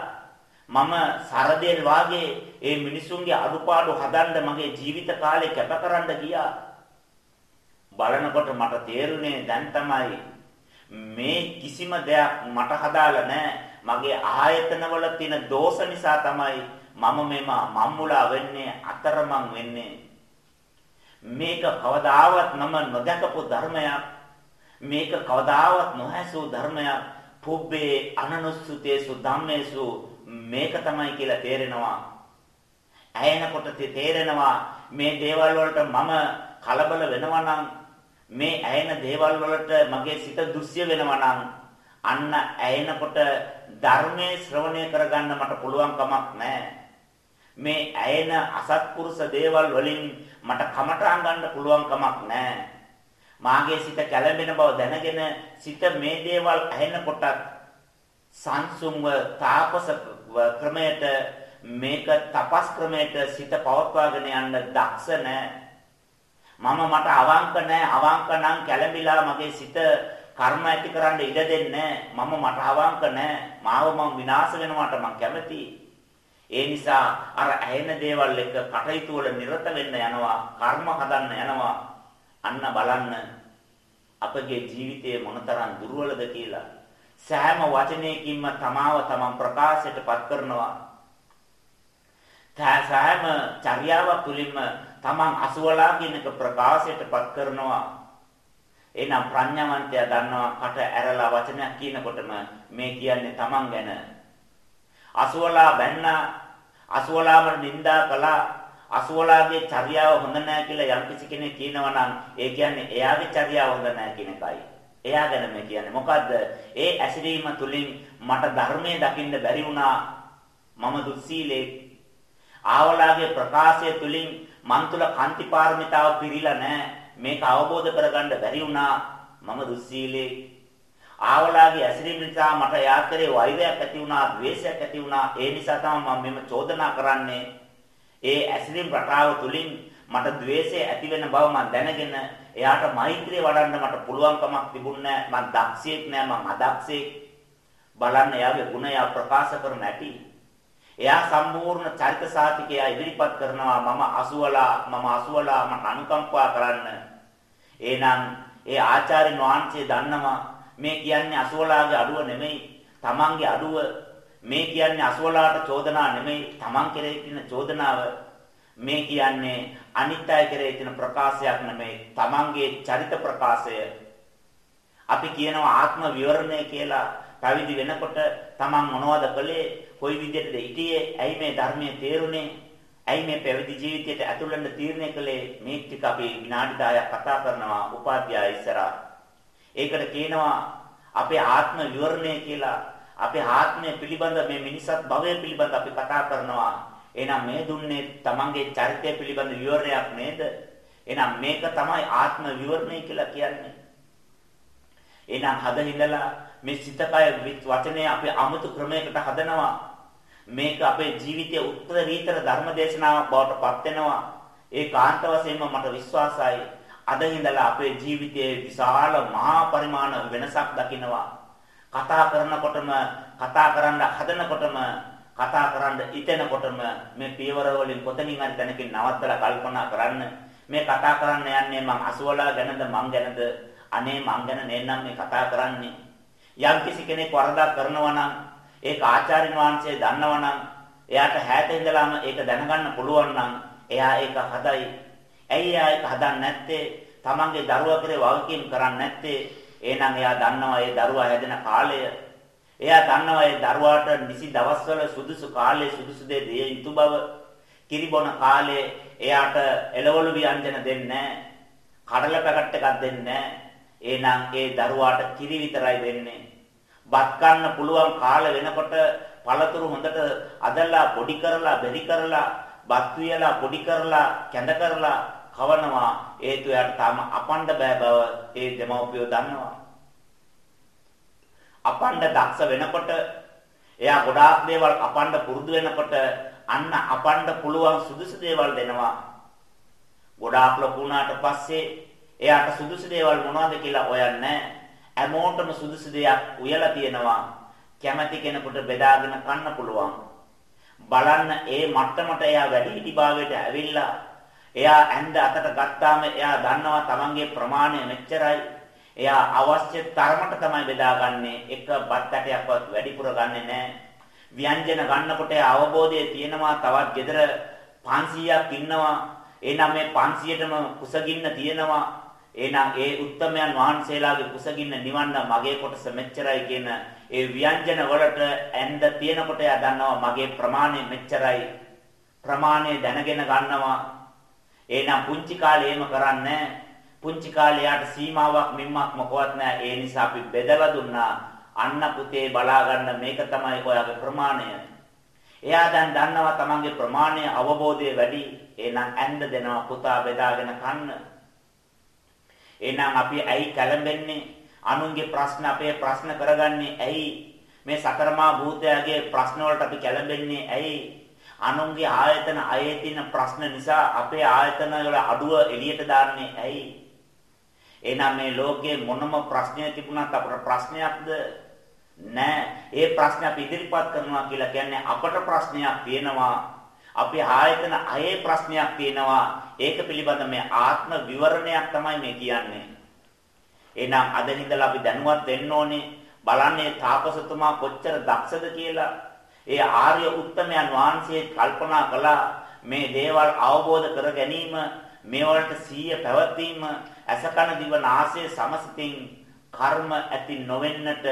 මම සරදේල් වාගේ ඒ මිනිසුන්ගේ අඩුපාඩු හදන්න මගේ ජීවිත කාලේ කැපකරන්න ගියා. බලනකොට මට තේරුනේ දැන් තමයි මේ කිසිම දෙයක් මට හදාලා නැහැ. මගේ ආයතනවල තියෙන දෝෂ නිසා තමයි මම මෙම මම්මුලා වෙන්නේ අතරමං වෙන්නේ. මේක කවදාවත් මම නොදකපු ධර්මයක්. මේක කවදාවත් නොහැසූ ධර්මයක්. පුබ්බේ අනනුස්සුතේසු ධම්මේසු මේක තමයි කියලා තේරෙනවා. ඇයෙනකොට තේරෙනවා මේ දේවල් වලට මම කලබල වෙනවා නම් මේ ඇයෙන දේවල් වලට මගේ සිත දුස්ය වෙනවා නම් අන්න ඇයෙනකොට ධර්මයේ ශ්‍රවණය කරගන්න මට පුළුවන් කමක් නැහැ. මේ ඇයෙන අසත්පුරුෂ දේවල් වලින් මට කමටහන් ගන්න පුළුවන් කමක් නැහැ. මාගේ සිත කැළඹෙන බව දැනගෙන සිත මේ දේවල් ඇහෙනකොටත් සංසුන්ව තාපස ක්‍රමයට මේක තපස් ක්‍රමයට සිත පවත්වාගෙන යන්න දක්ෂ නැහැ. මම මට අවංක නැහැ අවංක නම් කැළඹිලා මගේ සිත කර්ම ඇති කරන්න ඉඩ දෙන්නේ මම මට අවංක නැහැ මාව මම විනාශ වෙනවට මම කැමති. ඒ නිසා අර ඇහෙන දේවල් එක කටයුතු වල නිරත වෙන්න යනවා. කර්ම හදන්න යනවා. අන්න බලන්න අපගේ ජීවිතයේ මොනතරම් දුර්වලද කියලා සෑම වචනයකින්ම තමාව තමන් ප්‍රකාශයටපත් කරනවා සෑම චර්යාවක් තුළින්ම තමන් අසුවලා කියන එක ප්‍රකාශයටපත් කරනවා. එහෙනම් ප්‍රඥාවන්තයා දන්නවා කට ඇරලා වචනයක් කියනකොටම මේ කියන්නේ තමන් ගැන. අසුවලා බැන්න අසුවලාම නිඳා කළා අසුවලාගේ චර්යාව හොඳ නැහැ කියලා යම්කිසි කෙනෙක් කියනවා නම් ඒ කියන්නේ එයාගේ චර්යාව හොඳ නැහැ කියන එකයි. එයා ගැන මේ කියන්නේ මොකද්ද? ඒ ඇසිරීම තුලින් මට ධර්මයේ දකින්න බැරි වුණා. මම දුස්සීලේ ආවලාගේ ප්‍රකාශය තුලින් මන් තුල කාන්ති පාරමිතාව පිරීලා නැහැ. මේක අවබෝධ කරගන්න බැරි වුණා. මම දුස්සීලේ. ආවලාගේ ඇසිරීම නිසා මට යාත්‍රේ වෛරයක් ඇති වුණා, ද්වේෂයක් ඇති වුණා. ඒ නිසා තමයි මම මෙම චෝදනා කරන්නේ. ඒ ඇසිරීම රටාව තුලින් මට ද්වේෂය ඇති වෙන බව මම දැනගෙන එයාට මෛත්‍රිය වඩන්න මට පුළුවන්කමක් තිබුණේ නැහැ. මම දක්ෂයෙක් නෑ, මම අදක්ෂයෙක්. බලන්න එයාගේ ගුණය ප්‍රකාශ කරන ඇති. එයා සම්පූර්ණ චරිත සාතිකය ඉදිරිපත් කරනවා මම අසුවලා මම අසුවලා මට අනුකම්පා කරන්න. එහෙනම් ඒ ආචාර්යන් වහන්සේ දන්නවා මේ කියන්නේ අසුවලාගේ අඩුව නෙමෙයි තමන්ගේ අඩුව මේ කියන්නේ අසුවලාට චෝදනා නෙමෙයි තමන් කෙරෙහි තියෙන චෝදනාව මේ කියන්නේ අනිත් අය කෙරෙහි තියෙන ප්‍රකාශයක් නෙමෙයි තමන්ගේ චරිත ප්‍රකාශය අපි කියනවා ආත්ම විවරණය කියලා පැවිදි වෙනකොට තමන් මොනවද කළේ කොයි විදිහටද හිටියේ? ඇයි මේ ධර්මයේ තේරුනේ? ඇයි මේ පැවිදි ජීවිතයට ඇතුල් වෙන්න තීරණය කළේ? මේ ටික අපි විනාඩි 10ක් කතා කරනවා උපාධ්‍යාය ඉස්සරහා. ඒකට කියනවා අපේ ආත්ම විවරණය කියලා. අපේ ආත්මය පිළිබඳ මේ මිනිසත් භවය පිළිබඳ අපි කතා කරනවා. එහෙනම් මේ දුන්නේ තමන්ගේ චරිතය පිළිබඳ විවරණයක් නේද? එහෙනම් මේක තමයි ආත්ම විවරණය කියලා කියන්නේ. එහෙනම් හදින්දලා මේ සිතකය වචනේ අපි 아무තු ක්‍රමයකට හදනවා. මේක අපේ ජීවිතයේ උත්තරීතර ධර්ම දේශනාවක් බවට පත් වෙනවා. ඒ කාන්ත වශයෙන්ම මට විශ්වාසයි. අද ඉඳලා අපේ ජීවිතයේ විශාල මහා පරිමාණ වෙනසක් දකිනවා. කතා කරනකොටම කතා කරන්න හදනකොටම කතා කරන්න ඉතෙනකොටම මේ පියවර වලින් කොතනින් හරි තැනකින් නවත්තලා කල්පනා කරන්න මේ කතා කරන්න යන්නේ මං අසුවලා ගැනද මං ගැනද අනේ මං ගැන නේනම් මේ කතා කරන්නේ යම් කිසි කෙනෙක් වරදක් කරනවා නම් ඒක ආචාර්යන් වහන්සේ දන්නවනම් එයාට හැට ඉඳලාම ඒක දැනගන්න පුළුවන් නම් එයා ඒක හදයි. ඇයි එයා ඒක හදන්නේ නැත්තේ? තමන්ගේ දරුවා කෙරේ වගකීම් කරන්නේ නැත්තේ? එහෙනම් එයා දන්නවා ඒ දරුවා හැදෙන කාලය. එයා දන්නවා ඒ දරුවාට නිසි දවස්වල සුදුසු කාලයේ සුදුසු දේ දිය යුතු බව. කිරිබොන කාලේ එයාට එළවලු ව්‍යංජන දෙන්නේ කඩල පැකට් එකක් දෙන්නේ එහෙනම් ඒ දරුවාට කිරි විතරයි දෙන්නේ. බත් කන්න පුළුවන් කාල වෙනකොට පළතුරු හොඳට අදලා පොඩි කරලා බෙරි කරලා බත් වියලා පොඩි කරලා කැඳ කරලා කවනවා හේතු එයාට තාම අපණ්ඩ බෑ බව ඒ දෙමව්පියෝ දන්නවා. අපණ්ඩ දක්ෂ වෙනකොට එයා ගොඩාක් දේවල් අපණ්ඩ පුරුදු වෙනකොට අන්න අපණ්ඩ පුළුවන් සුදුසු දේවල් දෙනවා. ගොඩාක් ලොකු වුණාට පස්සේ එයාට සුදුසු දේවල් මොනවද කියලා හොයන්නේ හැමෝටම සුදුසු දෙයක් උයලා තියෙනවා. කැමැති කෙනෙකුට බෙදාගෙන කන්න පුළුවන්. බලන්න ඒ මට්ටමට එයා වැඩි හිටිභාවයට ඇවිල්ලා එයා ඇඳ අතට ගත්තාම එයා දන්නවා තමන්ගේ ප්‍රමාණය මෙච්චරයි. එයා අවශ්‍ය තරමට තමයි බෙදාගන්නේ. එක බත් ඇටයක්වත් වැඩිපුර ගන්නෙ නැහැ. ව්‍යංජන ගන්නකොට අවබෝධය තියෙනවා තවත් gedara 500ක් ඉන්නවා. එහෙනම් මේ 500ටම කුසගින්න තියෙනවා. එහෙනම් ඒ උත්තමයන් වහන්සේලාගේ කුසගින්න නිවන්න මගේ කොටස මෙච්චරයි කියන ඒ ව්‍යංජන වලට ඇඳ තියෙනකොට එයා දන්නවා මගේ ප්‍රමාණය මෙච්චරයි. ප්‍රමාණය දැනගෙන ගන්නවා. එහෙනම් පුංචි කාලේ එහෙම කරන්නේ පුංචි කාලේ යාට සීමාවක් මිම්මක් මොකවත් නැහැ. ඒ නිසා අපි බෙදලා දුන්නා. අන්න පුතේ බලා ගන්න මේක තමයි ඔයාගේ ප්‍රමාණය. එයා දැන් දන්නවා තමන්ගේ ප්‍රමාණය අවබෝධය වැඩි. එහෙනම් ඇඳ දෙනවා පුතා බෙදාගෙන කන්න. එහෙනම් අපි ඇයි කැළඹෙන්නේ? අනුන්ගේ ප්‍රශ්න අපේ ප්‍රශ්න කරගන්නේ ඇයි? මේ සතරමා භූතයාගේ ප්‍රශ්න වලට අපි කැළඹෙන්නේ ඇයි? අනුන්ගේ ආයතන අයේ තියෙන ප්‍රශ්න නිසා අපේ ආයතන වල අඩුව එළියට දාන්නේ ඇයි? එහෙනම් මේ ලෝකයේ මොනම ප්‍රශ්නයක් තිබුණත් අපට ප්‍රශ්නයක්ද නෑ. ඒ ප්‍රශ්න අපි ඉදිරිපත් කරනවා කියලා කියන්නේ අපට ප්‍රශ්නයක් තියෙනවා. අපේ ආයතන අයේ ප්‍රශ්නයක් තියෙනවා. ඒක පිළිබඳ මේ ආත්ම විවරණයක් තමයි මේ කියන්නේ. එහෙනම් අද ඉඳලා අපි දැනුවත් වෙන්න ඕනේ. බලන්නේ තාපසතුමා කොච්චර දක්ෂද කියලා. ඒ ආර්ය උත්තමයන් වහන්සේ කල්පනා කළා මේ දේවල් අවබෝධ කර ගැනීම මේ වලට සීය පැවැත්වීම අසකන දිව නාසය සමසිතින් කර්ම ඇති නොවෙන්නට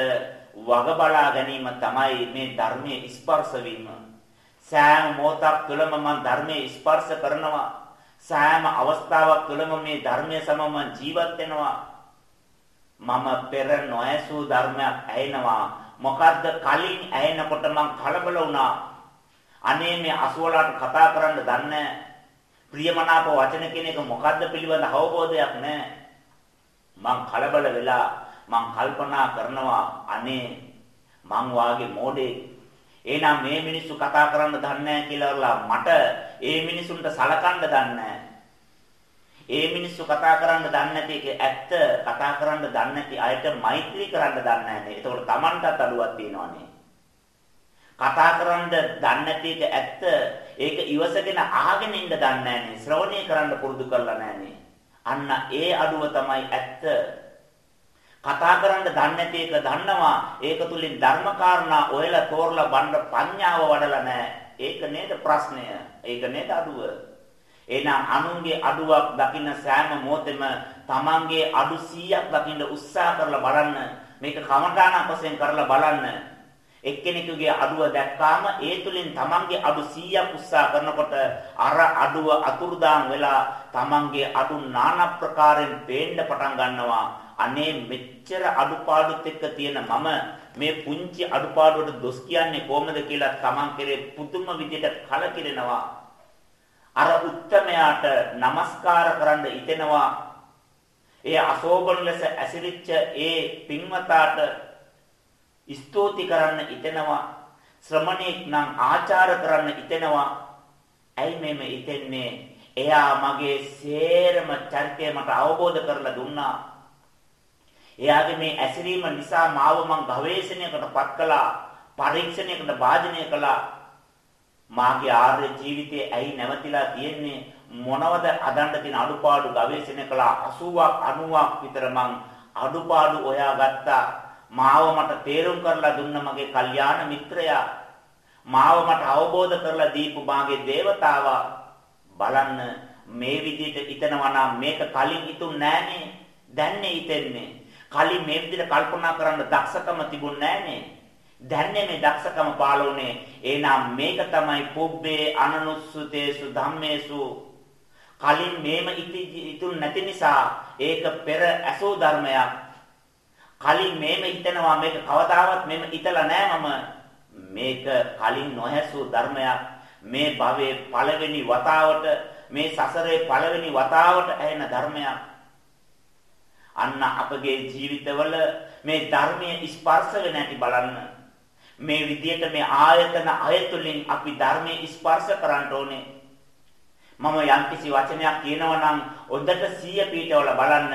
වග බලා ගැනීම තමයි මේ ධර්මයේ ස්පර්ශ වීම. සෑම මොහොතක් තුළම මම ධර්මයේ ස්පර්ශ කරනවා. සෑම අවස්ථාවක් තුළම මේ ධර්මයේ සමම ජීවත් වෙනවා. මම පෙර නොඇසූ ධර්මයක් ඇහෙනවා. මොකද්ද කලින් ඇහෙනකොට මං කලබල වුණා. අනේ මේ අසුවලට කතා කරන්න දන්නේ ප්‍රියමනාප වචන කියන එක මොකද්ද පිළිබඳ අවබෝධයක් නැහැ. මං කලබල වෙලා මං කල්පනා කරනවා අනේ මං වාගේ මෝඩේ එහෙනම් මේ මිනිස්සු කතා කරන්න දන්නේ නැහැ කියලා මට ඒ මිනිසුන්ට සලකන්න දන්නේ ඒ මිනිස්සු කතා කරන්න දන්නේ නැති එක ඇත්ත කතා කරන්න දන්නේ නැති අයට මෛත්‍රී කරන්න දන්නේ නැහැ. ඒතකොට Tamanටත් අඩුවක් තියෙනවානේ. කතා කරන්න දන්නේ නැති එක ඇත්ත ඒක ඉවසගෙන අහගෙන ඉන්න දන්නේ නැහනේ. ශ්‍රවණය කරන්න පුරුදු කරලා නැහනේ. අන්න ඒ අඩුව තමයි ඇත්ත. කතා කරන්න දන්නේ නැති එක දන්නවා. ඒක තුලින් ධර්ම කාරණා ඔයලා තෝරලා බණ්ඩ පඤ්ඤාව වඩලා නැහැ. ඒක නේද ප්‍රශ්නය. ඒක නේද අඩුව. එහෙනම් අනුන්ගේ අඩුවක් දකින්න සෑම මොහොතෙම තමන්ගේ අඩු 100ක් දකින්න උත්සාහ කරලා බලන්න. මේක කමඨාන වශයෙන් කරලා බලන්න. එක්කෙනෙකුගේ අඩුව දැක්කාම ඒ තුලින් තමන්ගේ අඩු 100ක් උත්සාහ කරනකොට අර අඩුව අතුරුදාන් වෙලා තමන්ගේ අඩු নানা ප්‍රකාරයෙන් පේන්න පටන් ගන්නවා. අනේ මෙච්චර අඩුපාඩුත් එක්ක තියෙන මම මේ පුංචි අඩුපාඩුවට දොස් කියන්නේ කොහොමද කියලා තමන් කෙරේ පුදුම විදිහට කලකිරෙනවා. අර උත්තමයාට নমස්කාර කරන්න හිතෙනවා. ඒ අශෝභන ලෙස ඇසිරිච්ච ඒ පින්වතාට ස්තුති කරන්න හිතෙනවා. ශ්‍රමණේක් නම් ආචාර කරන්න හිතෙනවා. ඇයි මේම හිතෙන්නේ? එයා මගේ සේරම චරිතය මට අවබෝධ කරලා දුන්නා. එයාගේ මේ ඇසිරීම නිසා මාව මං ගවේෂණයකට පත් කළා. පරීක්ෂණයකට භාජනය කළා. මාගේ ආර්ය ජීවිතයේ ඇයි නැවතිලා තියෙන්නේ? මොනවද අදන්න තියෙන අඩුපාඩු ගවේෂණය කළා? 80ක් 90ක් විතර මං අඩුපාඩු හොයාගත්තා. මාව මට තේරුම් කරලා දුන්න මගේ කල්යාණ මිත්‍රයා. මාව මට අවබෝධ කරලා දීපු මාගේ දේවතාවා. බලන්න මේ විදිහට හිතනවා නම් මේක කලින් හිතුන් නෑනේ දැන්නේ හිතෙන්නේ. කලින් මේ විදිහට කල්පනා කරන්න දක්ෂකම තිබුණ නෑනේ දැන්නේ මේ දක්ෂකම පාළුනේ එහෙනම් මේක තමයි පුබ්බේ අනනුස්සුතේසු ධම්මේසු කලින් මේම ඉතුරු නැති නිසා ඒක පෙර ඇසෝ ධර්මයක්. කලින් මේම හිතනවා මේක කවදාවත් මේම හිතලා නෑ මම. මේක කලින් නොහැසූ ධර්මයක්. මේ භවයේ පළවෙනි වතාවට මේ සසරේ පළවෙනි වතාවට ඇහෙන ධර්මයක්. අන්න අපගේ ජීවිතවල මේ ධර්මයේ ස්පර්ශ වෙන හැටි බලන්න. මේ විදියට මේ ආයතන අයතුලින් අපි ධර්මයේ ස්පර්ශ කරන්න ඕනේ. මම යම්කිසි වචනයක් කියනවා නම් හොඳට සිය පීඨවල බලන්න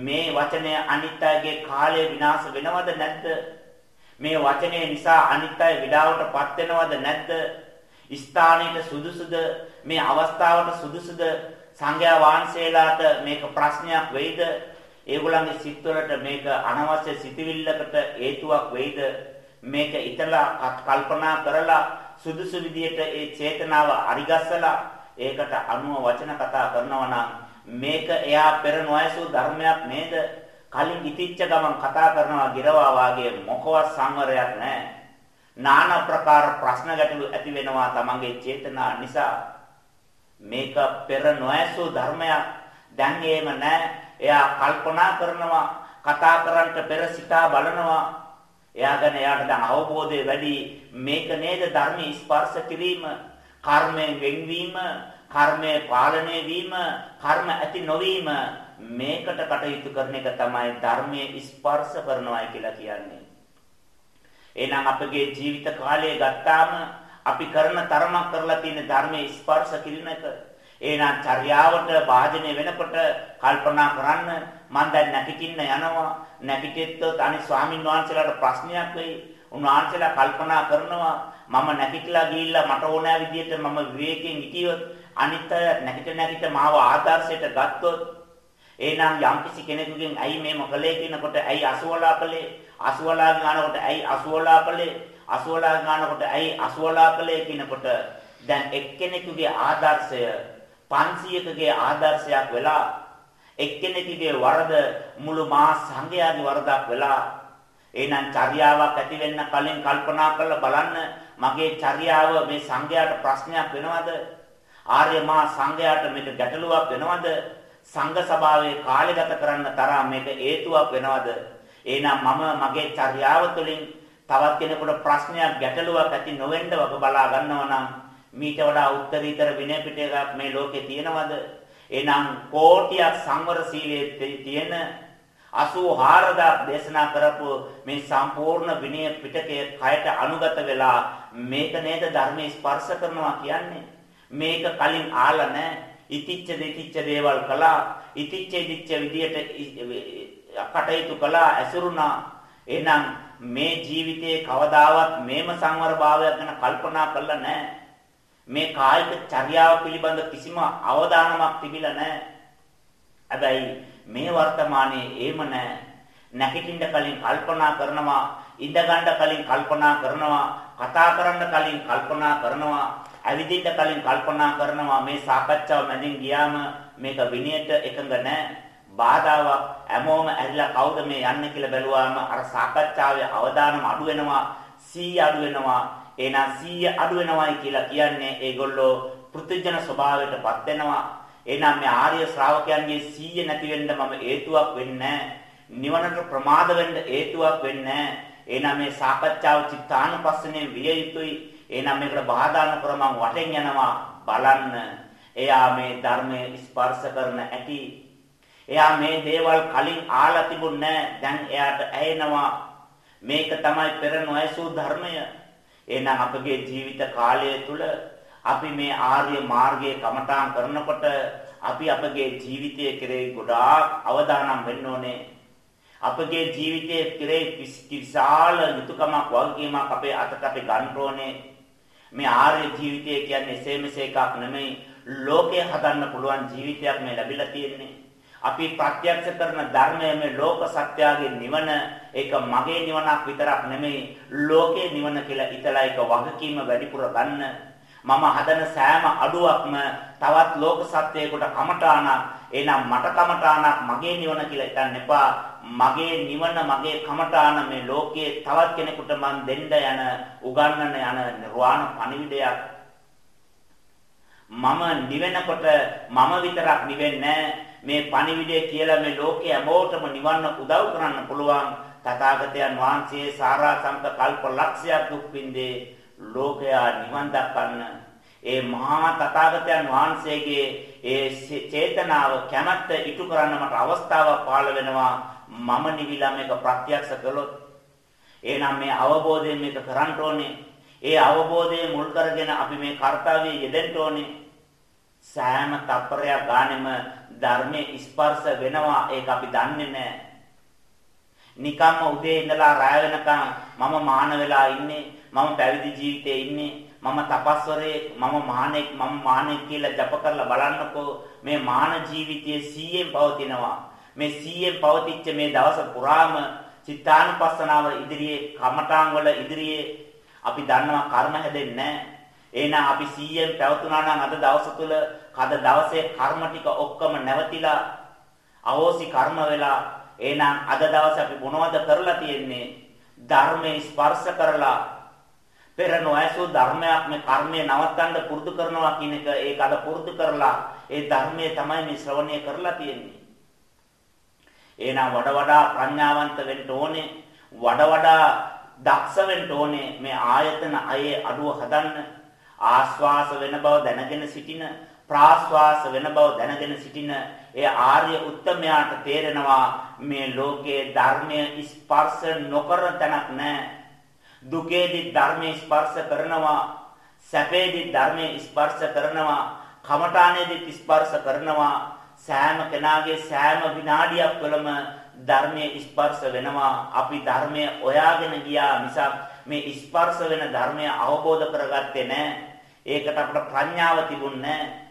මේ වචනය අනිත් අයගේ කාලය විනාශ වෙනවද නැද්ද? මේ වචනය නිසා අනිත් අය විඩාවටපත් වෙනවද නැද්ද? ස්ථානයේ සුදුසුද මේ අවස්ථාවට සුදුසුද සංඝයා වහන්සේලාට මේක ප්‍රශ්නයක් වෙයිද? ඒගොල්ලන්ගේ සිත්වලට මේක අනවශ්‍ය සිතිවිල්ලකට හේතුවක් වෙයිද? මේක ඉතලා කල්පනා කරලා සුදුසු විදියට ඒ චේතනාව අරිගස්සලා ඒකට අනුව වචන කතා කරනවා නම් මේක එයා පෙර නොයසු ධර්මයක් නේද? කලින් ඉතිච්ච ගමන් කතා කරනවා ගිරවා වාගේ මොකවත් සංවරයක් නැහැ. নানা ප්‍රකාර ප්‍රශ්න ගැටලු ඇති වෙනවා තමන්ගේ චේතනා නිසා. මේක පෙර නොයසු ධර්මයක්. දැන් එහෙම නැහැ. එයා කල්පනා කරනවා කතා කරන්නට පෙර සිතා බලනවා. එයා ගැන එයාට දැන් අවබෝධය වැඩි. මේක නේද ධර්මයේ ස්පර්ශ කිරීම කර්මයෙන් වෙන්වීම, කර්මය පාලනය වීම, කර්ම ඇති නොවීම. මේකට කටයුතු කරන එක තමයි ධර්මයේ ස්පර්ශ කරනවායි කියලා කියන්නේ. එහෙනම් අපගේ ජීවිත කාලය ගත්තාම අපි කරන තරමක් කරලා තියෙන ධර්මයේ ස්පර්ශ කිරීම එක. එහෙනම් චර්යාවට වාදනය වෙනකොට කල්පනා කරන්න මම දැන් නැගිටින්න යනවා. නැගිටෙද්දොත් අනිත් ස්වාමින් වහන්සේලාට ප්‍රශ්නයක් වෙයි. උන්වහන්සේලා කල්පනා කරනවා මම නැගිටලා ගිහිල්ලා මට ඕනෑ විදිහට මම විවේකයෙන් හිටියොත් අනිත් අය නැගිට නැගිට මාව ආදර්ශයට ගත්තොත් එහෙනම් යම්කිසි කෙනෙකුගෙන් ඇයි මේ මොකලේ කියනකොට ඇයි අසුවලා කළේ? අසුවලා ගන්නකොට ඇයි අසුවලා කළේ? අසුවලා ගන්නකොට ඇයි අසුවලා කළේ? කියනකොට දැන් එක්කෙනෙකුගේ ආදර්ශය 500කගේ ආදර්ශයක් වෙලා එක්කෙනෙකුගේ වරද මුළු මහා සංඝයාගේ වරදක් වෙලා එහෙනම් චර්යාවක් ඇති වෙන්න කලින් කල්පනා කරලා බලන්න මගේ චර්යාව මේ සංඝයාට ප්‍රශ්නයක් වෙනවද? ආර්ය මහා සංඝයාට මේක ගැටලුවක් වෙනවද? සංඝ සභාවේ කාලය ගත කරන්න තරම් මේක හේතුවක් වෙනවද? එහෙනම් මම මගේ චර්යාව තුළින් තවත් කෙනෙකුට ප්‍රශ්නයක් ගැටලුවක් ඇති නොවෙන්න වග බලා ගන්නවා නම් මීට වඩා උත්තරීතර විනය පිටකයක් මේ ලෝකේ තියෙනවද? එහෙනම් කෝටියක් සංවර සීලයේ තියෙන 84000ක් දේශනා කරපු මේ සම්පූර්ණ විනය පිටකය කයට අනුගත වෙලා මේක නේද ධර්මයේ ස්පර්ශ කරනවා කියන්නේ? මේක කලින් ආලා නැහැ. ඉතිච්ච දෙතිච්ච දේවල් කළා. ඉතිච්ච දිච්ච විදියට කටයුතු කළා ඇසුරුණා. එහෙනම් මේ ජීවිතයේ කවදාවත් මේම සංවර භාවයක් ගැන කල්පනා කළා නැහැ. මේ කායික චර්යාව පිළිබඳ කිසිම අවධානමක් තිබිලා නැහැ හැබැයි මේ වර්තමානයේ එහෙම නැහැ. නැගිටින්න කලින් කල්පනා කරනවා, ඉඳ ගන්න කලින් කල්පනා කරනවා, කතා කරන්න කලින් කල්පනා කරනවා, ඇවිදින්න කලින් කල්පනා කරනවා. මේ සාකච්ඡාව මැදින් ගියාම මේක විනයට එකඟ නැහැ. බාධාවක් හැමෝම ඇරිලා කවුද මේ යන්නේ කියලා බැලුවාම අර සාකච්ඡාවේ අවධානම අඩු වෙනවා 100 අඩු වෙනවා එහෙනම් 100 අඩු වෙනවයි කියලා කියන්නේ ඒගොල්ලෝ පෘථිජන ස්වභාවයටපත් වෙනවා එහෙනම් මේ ආර්ය ශ්‍රාවකයන්ගේ සීය නැති වෙන්න මම හේතුවක් වෙන්නේ නිවනට ප්‍රමාද වෙන්න හේතුවක් වෙන්නේ එහෙනම් මේ සාකච්ඡාව චිත්තානුපස්සනේ විය යුතුයි. එහෙනම් මේකට බාධා නොකර මම වටෙන් යනවා බලන්න. එයා මේ ධර්මයේ ස්පර්ශ කරන ඇති. එයා මේ දේවල් කලින් ආලා තිබුණේ දැන් එයාට ඇහෙනවා. මේක තමයි පෙර නොඇසූ ධර්මය. එහෙනම් අපගේ ජීවිත කාලය තුල අපි මේ ආර්ය මාර්ගයේ කමඨාන් කරනකොට අපි අපගේ ජීවිතයේ කෙරෙහි ගොඩාක් අවධානම් වෙන්න ඕනේ. අපගේ ජීවිතයේ කෙරෙහි විශාල යුතුයකමක් වගකීමක් අපේ අතට අපි ගන්න ඕනේ. මේ ආර්ය ජීවිතය කියන්නේ එසේ මෙසේ එකක් නෙමෙයි. ලෝකේ හදන්න පුළුවන් ජීවිතයක් මේ ලැබිලා තියෙන්නේ. අපි ප්‍රත්‍යක්ෂ කරන ධර්මය මේ ලෝක සත්‍යයේ නිවන ඒක මගේ නිවනක් විතරක් නෙමෙයි ලෝකේ නිවන කියලා ඉතලා ඒක වගකීම වැඩිපුර ගන්න. මම හදන සෑම අඩුවක්ම තවත් ලෝක සත්‍යයකට කමඨාණක් එහෙනම් මට කමඨාණක් මගේ නිවන කියලා හිතන්න එපා. මගේ නිවන මගේ කමඨාන මේ ලෝකයේ තවත් කෙනෙකුට මන් දෙන්න යන උගන්වන යන නිර්වාණ පණිවිඩයක්. මම නිවෙනකොට මම විතරක් නිවෙන්නේ මේ පණිවිඩය කියලා මේ ලෝකයේ හැමෝටම නිවන්න උදව් කරන්න පුළුවන් තථාගතයන් වහන්සේ සාරාසංක කල්ප ලක්ෂයක් දුක් විඳේ ලෝකයා නිවන් දක්වන්න. ඒ මහා තථාගතයන් වහන්සේගේ ඒ චේතනාව කැමැත්ත ඉටු කරන්න මට අවස්ථාවක් පාළ වෙනවා. මම නිවිලා මේක ප්‍රත්‍යක්ෂ කළොත්. එහෙනම් මේ අවබෝධයෙන් මේක කරන්න ඕනේ. ඒ අවබෝධය මුල් කරගෙන අපි මේ කාර්යය යෙදෙන්න ඕනේ. සෑම තප්පරයක් ගානෙම ධර්මයේ ස්පර්ශ වෙනවා ඒක අපි දන්නේ නැහැ. නිකම්ම උදේ ඉඳලා රාය වෙනකන් මම මාන වෙලා ඉන්නේ මම පැවිදි ජීවිතේ ඉන්නේ මම තපස්වරේ මම මානෙක් මම මානෙක් කියලා ජප කරලා බලන්නකෝ. මේ මාන ජීවිතයේ 100ෙන් පවතිනවා. මේ 100ෙන් පවතිච්ච මේ දවස පුරාම චිත්තානුපස්සනාව ඉදිරියේ කමඨාන් වල ඉදිරියේ අපි දන්නවා කර්ම හැදෙන්නේ නැහැ. එහෙනම් අපි 100ෙන් පැවතුනා නම් අද දවස තුල කද දවසේ කර්ම ටික ඔක්කොම නැවතිලා අවෝසි කර්ම වෙලා එහෙනම් අද දවසේ අපි මොනවද කරලා තියෙන්නේ ධර්මයේ ස්පර්ශ කරලා පෙර නොඇසූ ධර්මයක් මේ කර්මය නවත්තන්න පුරුදු කරනවා කියන එක ඒක අද පුරුදු කරලා ඒ ධර්මයේ තමයි මේ ශ්‍රවණය කරලා තියෙන්නේ. එහෙනම් වඩා වඩා ප්‍රඥාවන්ත වෙන්න ඕනේ. වඩා වඩා දක්ෂ වෙන්න ඕනේ මේ ආයතන අයේ අඩුව හදන්න. ආස්වාස වෙන බව දැනගෙන සිටින ප්‍රාස්වාස වෙන බව දැනගෙන සිටින ඒ ආර්ය උත්තමයාට තේරෙනවා මේ ලෝකයේ ධර්මයේ ස්පර්ශ නොකර තැනක් නැහැ. දුකේදී ධර්මයේ ස්පර්ශ කරනවා සැපේදී ධර්මයේ ස්පර්ශ කරනවා කමඨානේදී ස්පර්ශ කරනවා සෑම කෙනාගේ සෑම විනාඩියක් තුළම ධර්මයේ ස්පර්ශ වෙනවා. අපි ධර්මයේ ඔයාගෙන ගියා මිසක් මේ ස්පර්ශ වෙන ධර්මය අවබෝධ කරගත්තේ නැහැ ඒකට අපට ප්‍රඥාව තිබුණේ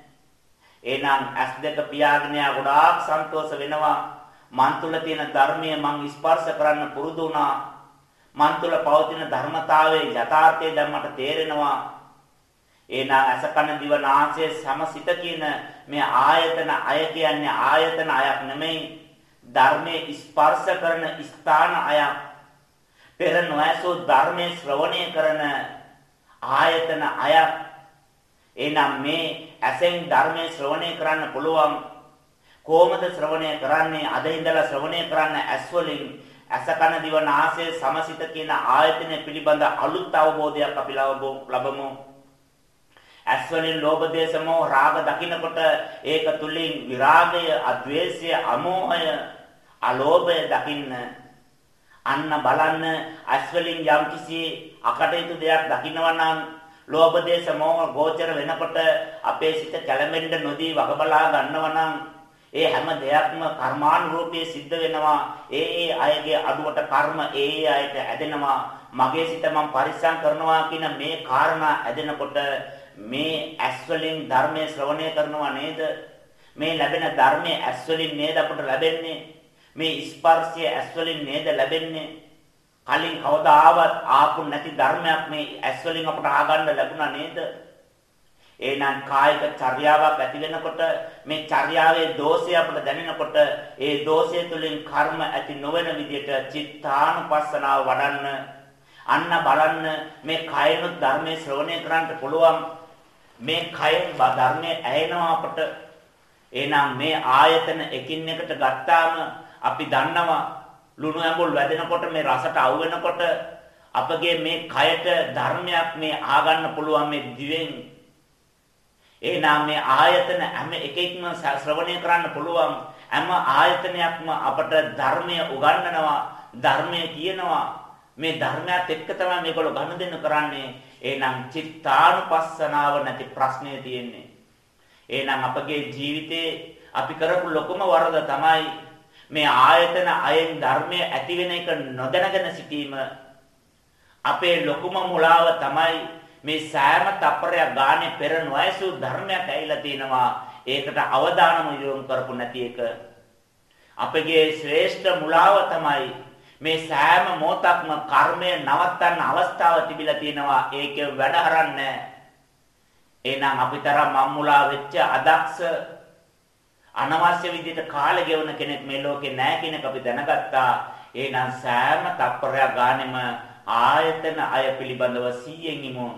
එහෙනම් ඇස් දෙක පියාගෙන යා ගොඩාක් සන්තෝෂ වෙනවා මන් තුල තියෙන ධර්මය මං ස්පර්ශ කරන්න පුරුදු වුණා මන් තුළ පවතින ධර්මතාවයේ යථාර්ථය දැන් මට තේරෙනවා. එනා අස කන දිව නාසය සමසිත කියන මේ ආයතන අය කියන්නේ ආයතන අයක් නෙමෙයි. ධර්මයේ ස්පර්ශ කරන ස්ථාන අයක්. පෙර නොඇසූ ධර්මයේ ශ්‍රවණය කරන ආයතන අයක්. එනම් මේ ඇසෙන් ධර්මයේ ශ්‍රවණය කරන්න පුළුවන්. කොහොමද ශ්‍රවණය කරන්නේ? අද ඉඳලා ශ්‍රවණය කරන්න ඇස් වලින් අසකන දිව නාසය සමසිත කියන ආයතනය පිළිබඳ අලුත් අවබෝධයක් අපි ලබමු. ඇස් වලින් ලෝභ දේශ මොහ රාග දකින්නකොට ඒක තුලින් විරාගය, අද්වේෂය, අමෝහය, අලෝභය දකින්න අන්න බලන්න ඇස් වලින් යම්කිසි අකටයුතු දෙයක් දකින්නවා නම් ලෝභ දේශ මොහ ගෝචර වෙනකොට අපේ සිත කැළඹෙන්න නොදී වග බලා ගන්නවා නම් ඒ හැම දෙයක්ම කර්මානුරූපී සිද්ධ වෙනවා. ඒ ඒ අයගේ අඩුවට කර්ම ඒ ඒ අයට ඇදෙනවා. මගේ සිත මම පරිස්සම් කරනවා කියන මේ කාරණා ඇදෙනකොට මේ ඇස් වලින් ධර්මයේ ශ්‍රවණය කරනවා නේද? මේ ලැබෙන ධර්මයේ ඇස් වලින් නේද අපට ලැබෙන්නේ? මේ ස්පර්ශය ඇස් වලින් නේද ලැබෙන්නේ? කලින් කවදාවත් ආපු නැති ධර්මයක් මේ ඇස් වලින් අපට ආගන්න ලැබුණා නේද? එහෙනම් කායික චර්යාවක් ඇති වෙනකොට මේ චර්යාවේ දෝෂය අපට දැනෙනකොට ඒ දෝෂය තුළින් කර්ම ඇති නොවන විදිහට චිත්තානුපස්සනාව වඩන්න අන්න බලන්න මේ කයනොත් ධර්මයේ ශ්‍රවණය කරන්න පුළුවන් මේ කයෙන් ධර්මයේ ඇහෙනවා අපට එහෙනම් මේ ආයතන එකින් එකට ගත්තාම අපි දන්නවා ලුණු ඇඹුල් වැදෙනකොට මේ රසට අවු වෙනකොට අපගේ මේ කයට ධර්මයක් මේ ආගන්න පුළුවන් මේ දිවෙන්. එහෙනම් මේ ආයතන හැම එකෙක්ම ශ්‍රවණය කරන්න පුළුවන්. හැම ආයතනයක්ම අපට ධර්මය උගන්වනවා ධර්මය කියනවා. මේ ධර්මයත් එක්ක තමයි මේගොල්ලෝ ගනුදෙනු කරන්නේ. එහෙනම් චිත්තානුපස්සනාව නැති ප්‍රශ්නේ තියෙන්නේ. එහෙනම් අපගේ ජීවිතේ අපි කරපු ලොකුම වරද තමයි මේ ආයතන අයෙන් ධර්මයේ ඇති වෙන එක නොදැනගෙන සිටීම අපේ ලොකුම මුලාව තමයි මේ සෑම තප්පරයක් ගානේ පෙර නොයසු ධර්මයක් ඇවිල්ලා තිනවා. ඒකට අවධානම යොමු කරපු නැති එක. අපගේ ශ්‍රේෂ්ඨ මුලාව තමයි මේ සෑම මොහොතක්ම කර්මය නවත්තන්න අවස්ථාව තිබිලා තියෙනවා. ඒක වැඩ හරන්නේ එහෙනම් අපිතරම් මම්මුලා වෙච්ච අදක්ෂ අනවශ්‍ය විදිහට කාලය ගෙවන කෙනෙක් මේ ලෝකේ නැහැ කියන එක අපි දැනගත්තා. එහෙනම් සෑම තප්පරයක් ගානෙම ආයතන අය පිළිබඳව 100න් ඉමු.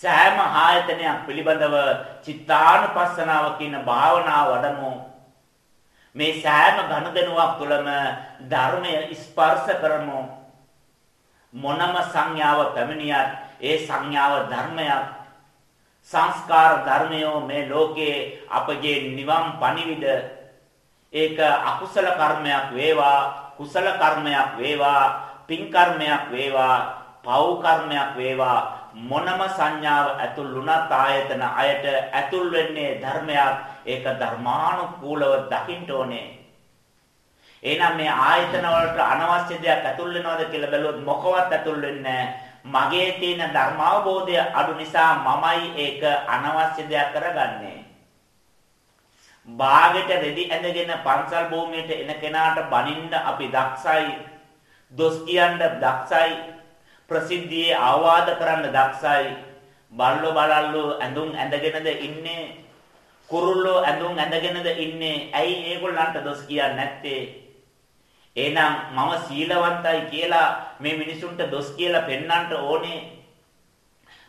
සෑම ආයතනයක් පිළිබඳව චිත්තානුපස්සනාව කියන භාවනාව වඩමු. මේ සෑම ඝනදෙනුවක් තුළම ධර්මය ස්පර්ශ කරමු. මොනම සංඥාව පැමිණියත් ඒ සංඥාව ධර්මයක්. සංස්කාර ධර්මයෝ මේ ලෝකයේ අපගේ නිවන් පණිවිඩ. ඒක අකුසල කර්මයක් වේවා කුසල කර්මයක් වේවා පින් කර්මයක් වේවා පව් කර්මයක් වේවා. මොනම සංඥාව ඇතුල් වුණත් ආයතන අයට ඇතුල් වෙන්නේ ධර්මයක්. ඒක ධර්මානුකූලව දකින්න ඕනේ. එහෙනම් මේ ආයතන වලට අනවශ්‍ය දෙයක් ඇතුල් වෙනවද කියලා බැලුවොත් මොකවත් ඇතුල් වෙන්නේ මගේ තියෙන ධර්මාවබෝධය අඩු නිසා මමයි ඒක අනවශ්‍ය දෙයක් කරගන්නේ බාගෙට රෙදි ඇඳගෙන පන්සල් භූමියට එන කෙනාට බනින්න අපි දක්ෂයි දොස් කියන්න දක්ෂයි ප්‍රසිද්ධියේ ආවාද කරන්න දක්ෂයි. බල්ලෝ බලල්ලෝ ඇඳුම් ඇඳගෙනද ඉන්නේ? කුරුල්ලෝ ඇඳුම් ඇඳගෙනද ඉන්නේ? ඇයි ඒගොල්ලන්ට දොස් කියන්නේ නැත්තේ? එහෙනම් මම සීලවන්තයි කියලා මේ මිනිසුන්ට දොස් කියලා පෙන්වන්න ඕනේ.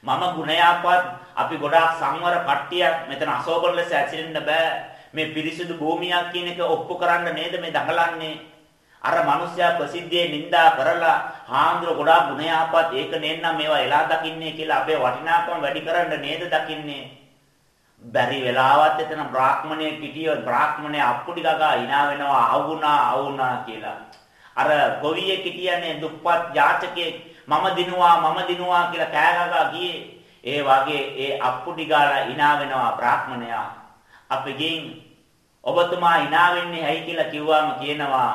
මම ගුණයාපත් අපි ගොඩාක් සංවර කට්ටියක් මෙතන අසෝබන ලෙස ඇසිරෙන්න බෑ. මේ පිරිසිදු භූමියක් කියන එක ඔප්පු කරන්න නේද මේ දඟලන්නේ? අර මිනිස්සයා ප්‍රසිද්ධියේ නිඳා කරලා හාන්දුර ගොඩාක් ගුණ යහපත් ඒක නෙන්නම් මේවා එලා දකින්නේ කියලා අපේ වටිනාකම වැඩි කරන්න නේද දකින්නේ බැරි වෙලාවත් එතන බ්‍රාහ්මණයෙක් හිටියොත් බ්‍රාහ්මණය අප්පුඩි ගගා hina වෙනවා අවුනා අවුනා කියලා. අර ගොවියෙක් හිටියනේ දුප්පත් යාචකයෙක් මම දිනුවා මම දිනුවා කියලා කෑ ගගා ගියේ. ඒ වගේ ඒ අප්පුඩි ගාලා hina වෙනවා බ්‍රාහ්මණයා. අපි ගින් ඔබතුමා hina වෙන්නේ ඇයි කියලා කිව්වම කියනවා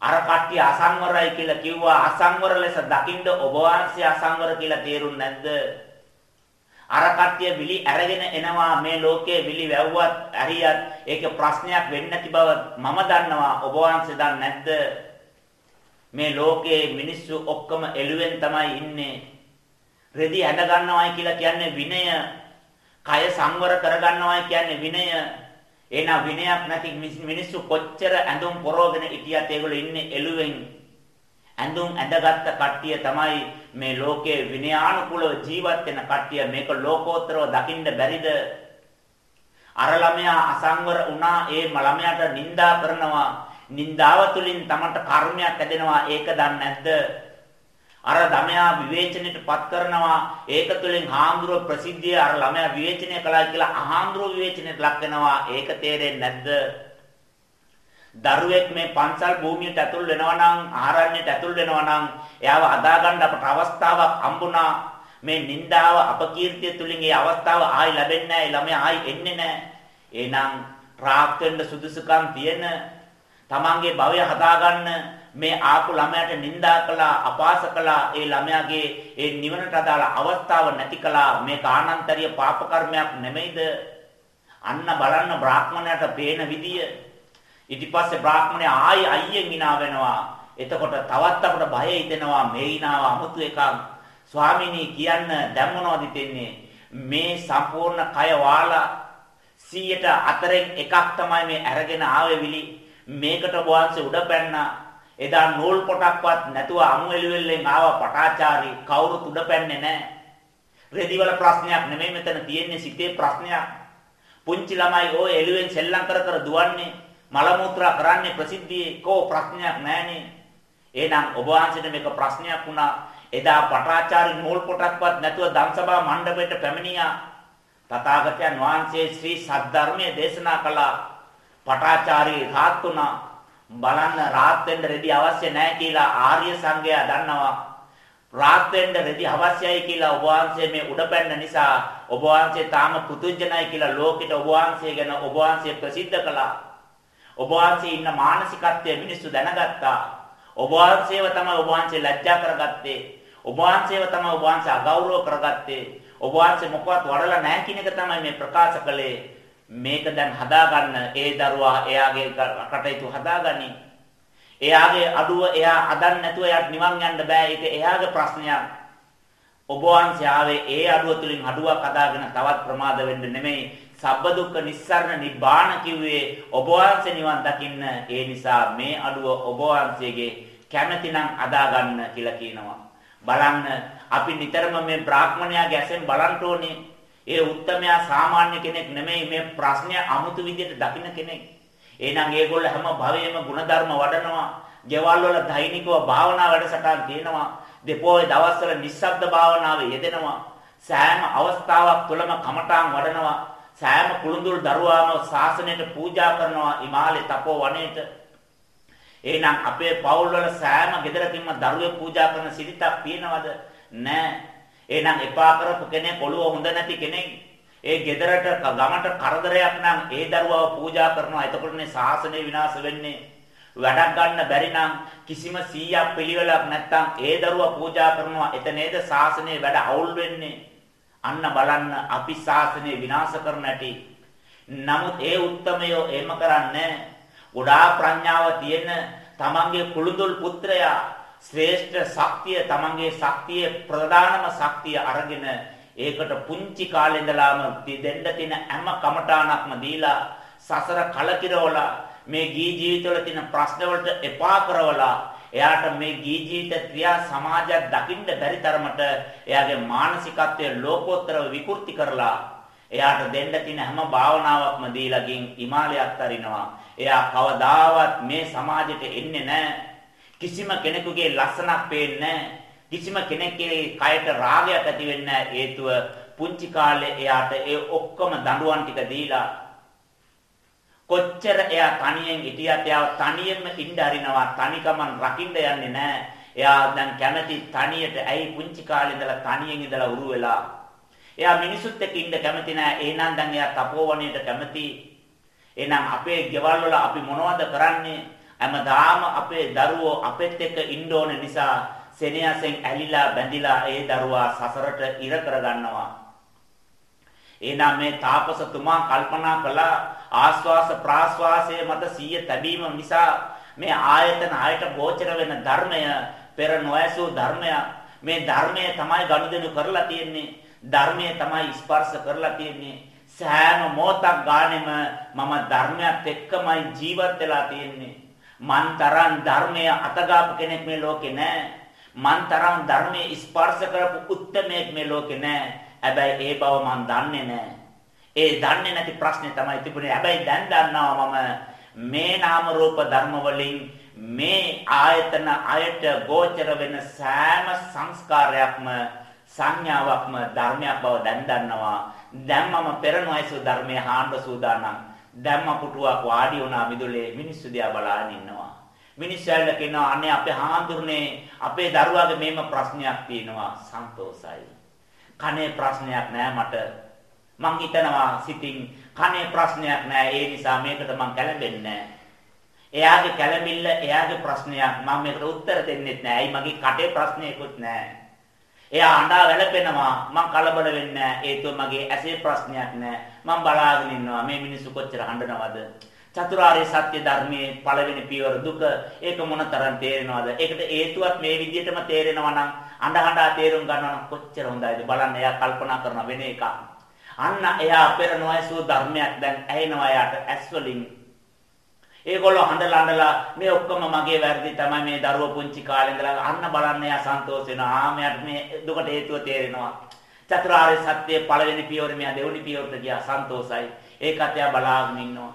අර කට්ටිය අසංවරයි කියලා කිව්වා. අසංවර ලෙස දකින්න ඔබ වහන්සේ අසංවර කියලා තේරුම් නැද්ද? අර කට්ටිය විලි අරගෙන එනවා මේ ලෝකයේ විලි වැව්වත් ඇරියත් ඒක ප්‍රශ්නයක් වෙන්නේ නැති බව මම දන්නවා ඔබ වහන්සේ දන්නේ නැද්ද? මේ ලෝකයේ මිනිස්සු ඔක්කොම එළුවෙන් තමයි ඉන්නේ. රෙදි හැඳ ගන්නවයි කියලා කියන්නේ විනය. කය සංවර කර ගන්නවයි කියන්නේ විනය. එහෙනම් විනයක් නැති මිනිස්සු කොච්චර ඇඳුම් පොරවගෙන හිටියත් ඒගොල්ලෝ ඉන්නේ එළුවෙන්. ඇඳුම් ඇඳගත්ත කට්ටිය තමයි මේ ලෝකයේ විනයානුකූලව ජීවත් වෙන කට්ටිය. මේක ලෝකෝත්තරව දකින්න බැරිද? අර ළමයා අසංවර වුණා ඒ ළමයාට නිඳා කරනවා. නින්දාව තුලින් තමන්ට කර්මයක් ඇදෙනවා. ඒක දන්නේ නැද්ද? අර ළමයා විවේචනයට පත් කරනවා ඒක තුළින් හාමුදුරුව ප්‍රසිද්ධිය අර ළමයා විවේචනය කළා කියලා අහාමුදුරුව විවේචනයට ලක් වෙනවා ඒක තේරෙන්නේ නැද්ද දරුවෙක් මේ පන්සල් භූමියට ඇතුල් වෙනවා නම් ආරණ්‍යයට ඇතුල් වෙනවා නම් එයාව හදාගන්න අපට අවස්ථාවක් හම්බුණා. මේ නිന്ദාව අපකීර්තිය තුලින් ඒ අවස්ථාව ආයි ලැබෙන්නේ නැහැ ළමයා ආයි එන්නේ නැහැ. එහෙනම් රාක් වෙන්න සුදුසුකම් තියෙන තමන්ගේ භවය හදාගන්න මේ ආපු ළමයාට නිඳා කළා අපාස කළා ඒ ළමයාගේ ඒ නිවනට අදාළ අවස්ථාව නැති කළා මේක ආනන්තරීය පාප කර්මයක් නෙමෙයිද? අන්න බලන්න බ්‍රාහ්මණයට පේන විදිය. ඊට පස්සේ බ්‍රාහ්මණය ආයි අයියෙන් විනා වෙනවා. එතකොට තවත් අපට බය හිතෙනවා මේ විනාව 아무තු එකක්. ස්වාමිනී කියන්න දැන් මොනවද හිතෙන්නේ? මේ සම්පූර්ණ කය වාලා 100ට අතරෙන් එකක් තමයි මේ අරගෙන ආවේ විලි. මේකට වහන්සේ උඩ පැන්නා. එදා නූල් පොටක්වත් නැතුව අමු එළුවෙල්ලෙන් ආව පටාචාරි කවුරුත් උඩ පැන්නේ නැහැ. රෙදිවල ප්‍රශ්නයක් නෙමෙයි මෙතන තියෙන්නේ සිතේ ප්‍රශ්නයක්. පුංචි ළමයි ඕ එළුවෙන් සෙල්ලම් කර කර දුවන්නේ. මල මුත්‍රා කරන්නේ ප්‍රසිද්ධියේ කෝ ප්‍රශ්නයක් නැහනේ. එහෙනම් ඔබ වහන්සේට මේක ප්‍රශ්නයක් වුණා. එදා පටාචාරි නූල් පොටක්වත් නැතුව ධම්සභා මණ්ඩපයට පැමිණියා. තථාගතයන් වහන්සේ ශ්‍රී සද්ධර්මයේ දේශනා කළා. පටාචාරි රාත් වුණා. බලන්න රාත් වෙන්න රෙදි අවශ්‍ය නැහැ කියලා ආර්ය සංඝයා දන්නවා. රාත් වෙන්න රෙදි අවශ්‍යයි කියලා ඔබ වහන්සේ මේ උඩපැන්න නිසා ඔබ වහන්සේ තාම පුතුජනයි කියලා ලෝකෙට ඔබ වහන්සේ ගැන ඔබ වහන්සේ ප්‍රසිද්ධ කළා. ඔබ වහන්සේ ඉන්න මානසිකත්වය මිනිස්සු දැනගත්තා. ඔබ වහන්සේව තමයි ඔබ වහන්සේ ලැජ්ජා කරගත්තේ. ඔබ වහන්සේව තමයි ඔබ වහන්සේ අගෞරව කරගත්තේ. ඔබ වහන්සේ මොකවත් වඩලා නැහැ කියන එක තමයි මේ ප්‍රකාශ කළේ. මේක දැන් හදාගන්න ඒ දරුවා එයාගේ කටයුතු හදාගනි. එයාගේ අඩුව එයා හදන්න නැතුව එයාට නිවන් යන්න බෑ. ඒක එයාගේ ප්‍රශ්නයක්. ඔබ වහන්සේ ආවේ ඒ අඩුව තුලින් අඩුවක් හදාගෙන තවත් ප්‍රමාද වෙන්න නෙමෙයි. සබ්බ දුක්ඛ නිස්සාරණ නිබ්බාන කිව්වේ ඔබ වහන්සේ නිවන් දකින්න. ඒ නිසා මේ අඩුව ඔබ වහන්සේගේ කැමැතිනම් අදාගන්න කියලා කියනවා. බලන්න අපි නිතරම මේ බ්‍රාහ්මණයාගේ ඇසෙන් බලන්න ඕනේ. ඒ උත්තමයා සාමාන්‍ය කෙනෙක් නෙමෙයි මේ ප්‍රශ්නය අමුතු විදිහට දකින්න කෙනෙක්. එහෙනම් ඒගොල්ල හැම භවයේම ಗುಣධර්ම වඩනවා. ගෙවල් වල දෛනිකව භාවනා වැඩසටහන් තියෙනවා. දෙපොයේ දවස්වල නිස්සබ්ද භාවනාවේ යෙදෙනවා. සෑම අවස්ථාවක් තුළම කමඨාන් වඩනවා. සෑම කුළුඳුල් දරුවාම ශාසනයට පූජා කරනවා. හිමාලේ තපෝ වනයේට එහෙනම් අපේ පවුල් වල සෑම ගෙදරකින්ම දරුවෙක් පූජා කරන සිරිතක් තියෙනවද? නැහැ. එහෙනම් එපා කරපු කෙනෙක් ඔළුව හොඳ නැති කෙනෙක් ඒ ගෙදරට ගමට කරදරයක් නම් ඒ දරුවව පූජා කරනවා. එතකොටනේ ශාසනය විනාශ වෙන්නේ. වැඩක් ගන්න බැරි නම් කිසිම 100ක් පිළිවෙලක් නැත්තම් ඒ දරුවා පූජා කරනවා. එතනේද ශාසනයේ වැඩ අවුල් වෙන්නේ. අන්න බලන්න අපි ශාසනය විනාශ කරන ඇති. නමුත් ඒ උත්තමයෝ එහෙම කරන්නේ ගොඩාක් ප්‍රඥාව තියෙන තමන්ගේ කුළුඳුල් පුත්‍රයා ශ්‍රේෂ්ඨ ශක්තිය තමන්ගේ ශක්තියේ ප්‍රධානම ශක්තිය අරගෙන ඒකට පුංචි කාලේ ඉඳලාම දෙන්න තියෙන හැම කමඨාණක්ම දීලා සසර කලකිරවලා මේ ගී ජීවිතවල තියෙන ප්‍රශ්න වලට එපා කරවලා එයාට මේ ගී ජීවිත ක්‍රියා සමාජයක් දකින්න බැරි තරමට එයාගේ මානසිකත්වය ලෝකෝත්තරව විකෘති කරලා එයාට දෙන්න තියෙන හැම භාවනාවක්ම දීලා ගින් හිමාලයක් අරිනවා එයා කවදාවත් මේ සමාජෙට එන්නේ නැහැ. කිසිම කෙනෙකුගේ ලස්සනක් පේන්නේ කිසිම කෙනෙක්ගේ කයට රාගයක් ඇති වෙන්නේ හේතුව පුංචි කාලේ එයාට ඒ ඔක්කොම දඬුවම් ටික දීලා කොච්චර එයා තනියෙන් හිටියත් එයා තනියෙන්ම ඉඳ හරිනවා තනිකමන් රකින්න යන්නේ නැහැ. එයා දැන් කැමති තනියට ඇයි පුංචි කාලේ ඉඳලා තනියෙන් ඉඳලා උරු වෙලා? එයා මිනිසුත් එක්ක ඉන්න කැමති නැහැ. එහෙනම් දැන් එයා තපෝවණයට කැමති. එහෙනම් අපේ ගෙවල් වල අපි මොනවද කරන්නේ? හැමදාම අපේ දරුවෝ අපෙත් එක්ක ඉන්න ඕන නිසා සෙනෙහසෙන් ඇලිලා බැඳිලා ඒ දරුවා සසරට ඉර කරගන්නවා. එහෙනම් මේ තාපසතුමා කල්පනා කළා ආස්වාස ප්‍රාස්වාසයේ මත සිය තැබීම නිසා මේ ආයතන ආයත ගෝචර වෙන ධර්මය පෙර නොඇසූ ධර්මයක් මේ ධර්මය තමයි ගනුදෙනු කරලා තියෙන්නේ ධර්මය තමයි ස්පර්ශ කරලා තියෙන්නේ සෑම මොහොතක් ගානෙම මම ධර්මයත් එක්කමයි ජීවත් වෙලා තියෙන්නේ මන් තරම් ධර්මය අතගාපු කෙනෙක් මේ ලෝකේ නැහැ. මන් තරම් ධර්මයේ ස්පර්ශ කරපු උත්මයෙක් මේ ලෝකේ නැහැ. හැබැයි ඒ බව මන් දන්නේ නැහැ. ඒ දන්නේ නැති ප්‍රශ්නේ තමයි තිබුණේ. හැබැයි දැන් දන්නවා මම මේ නාම රූප ධර්ම වලින් මේ ආයතන අයට ගෝචර වෙන සෑම සංස්කාරයක්ම සංඥාවක්ම ධර්මයක් බව දැන් දන්නවා. දැන් මම පෙර නොයසු ධර්මයේ හාඬ සූදානම්. දැම්ම පුටුවක් වාඩි වුණා මිදුලේ මිනිස්සු දිහා බලාගෙන ඉන්නවා. මිනිස්සු ඇවිල්ලා කියනවා අනේ අපේ හාඳුරනේ අපේ දරුවාගේ මේම ප්‍රශ්නයක් තියෙනවා සන්තෝසයි. කනේ ප්‍රශ්නයක් නෑ මට. මං හිතනවා සිතින් කනේ ප්‍රශ්නයක් නෑ. ඒ නිසා මේකට මං කැළඹෙන්නේ එයාගේ කැළඹිල්ල එයාගේ ප්‍රශ්නයක් මම මේකට උත්තර දෙන්නෙත් නෑ. ඇයි මගේ කටේ ප්‍රශ්නයකුත් නෑ. එයා අඬා වැළපෙනවා. මං කලබල වෙන්නේ නැහැ හේතුව මගේ ඇසේ ප්‍රශ්නයක් නැහැ මං බලාගෙන ඉන්නවා මේ මිනිස්සු කොච්චර අඬනවද චතුරාර්ය සත්‍ය ධර්මයේ පළවෙනි පියවර දුක. ඒක මොනතරම් තේරෙනවද? ඒකට හේතුවත් මේ විදිහටම තේරෙනවා නම් අඬ අඬා තේරුම් ගන්නවා නම් කොච්චර හොඳයිද බලන්න එයා කල්පනා කරන වෙන එකක් අන්න එයා පෙර නොයසූ ධර්මයක් දැන් ඇහෙනවා එයාට ඇස් වලින් ඒගොල්ලෝ හඬලා හඬලා මේ ඔක්කොම මගේ වැරදි තමයි මේ දරුව පුංචි කාලේ ඉඳලා අන්න බලන්න එයා සන්තෝෂ වෙනවා. ආ මෙයාට මේ දුකට හේතුව තේරෙනවා. චතුරාර්ය සත්‍යයේ පළවෙනි පියවර මෙයා දෙවෙනි පියවරට ගියා සන්තෝසයි. ඒකත් එයා බලාගෙන ඉන්නවා.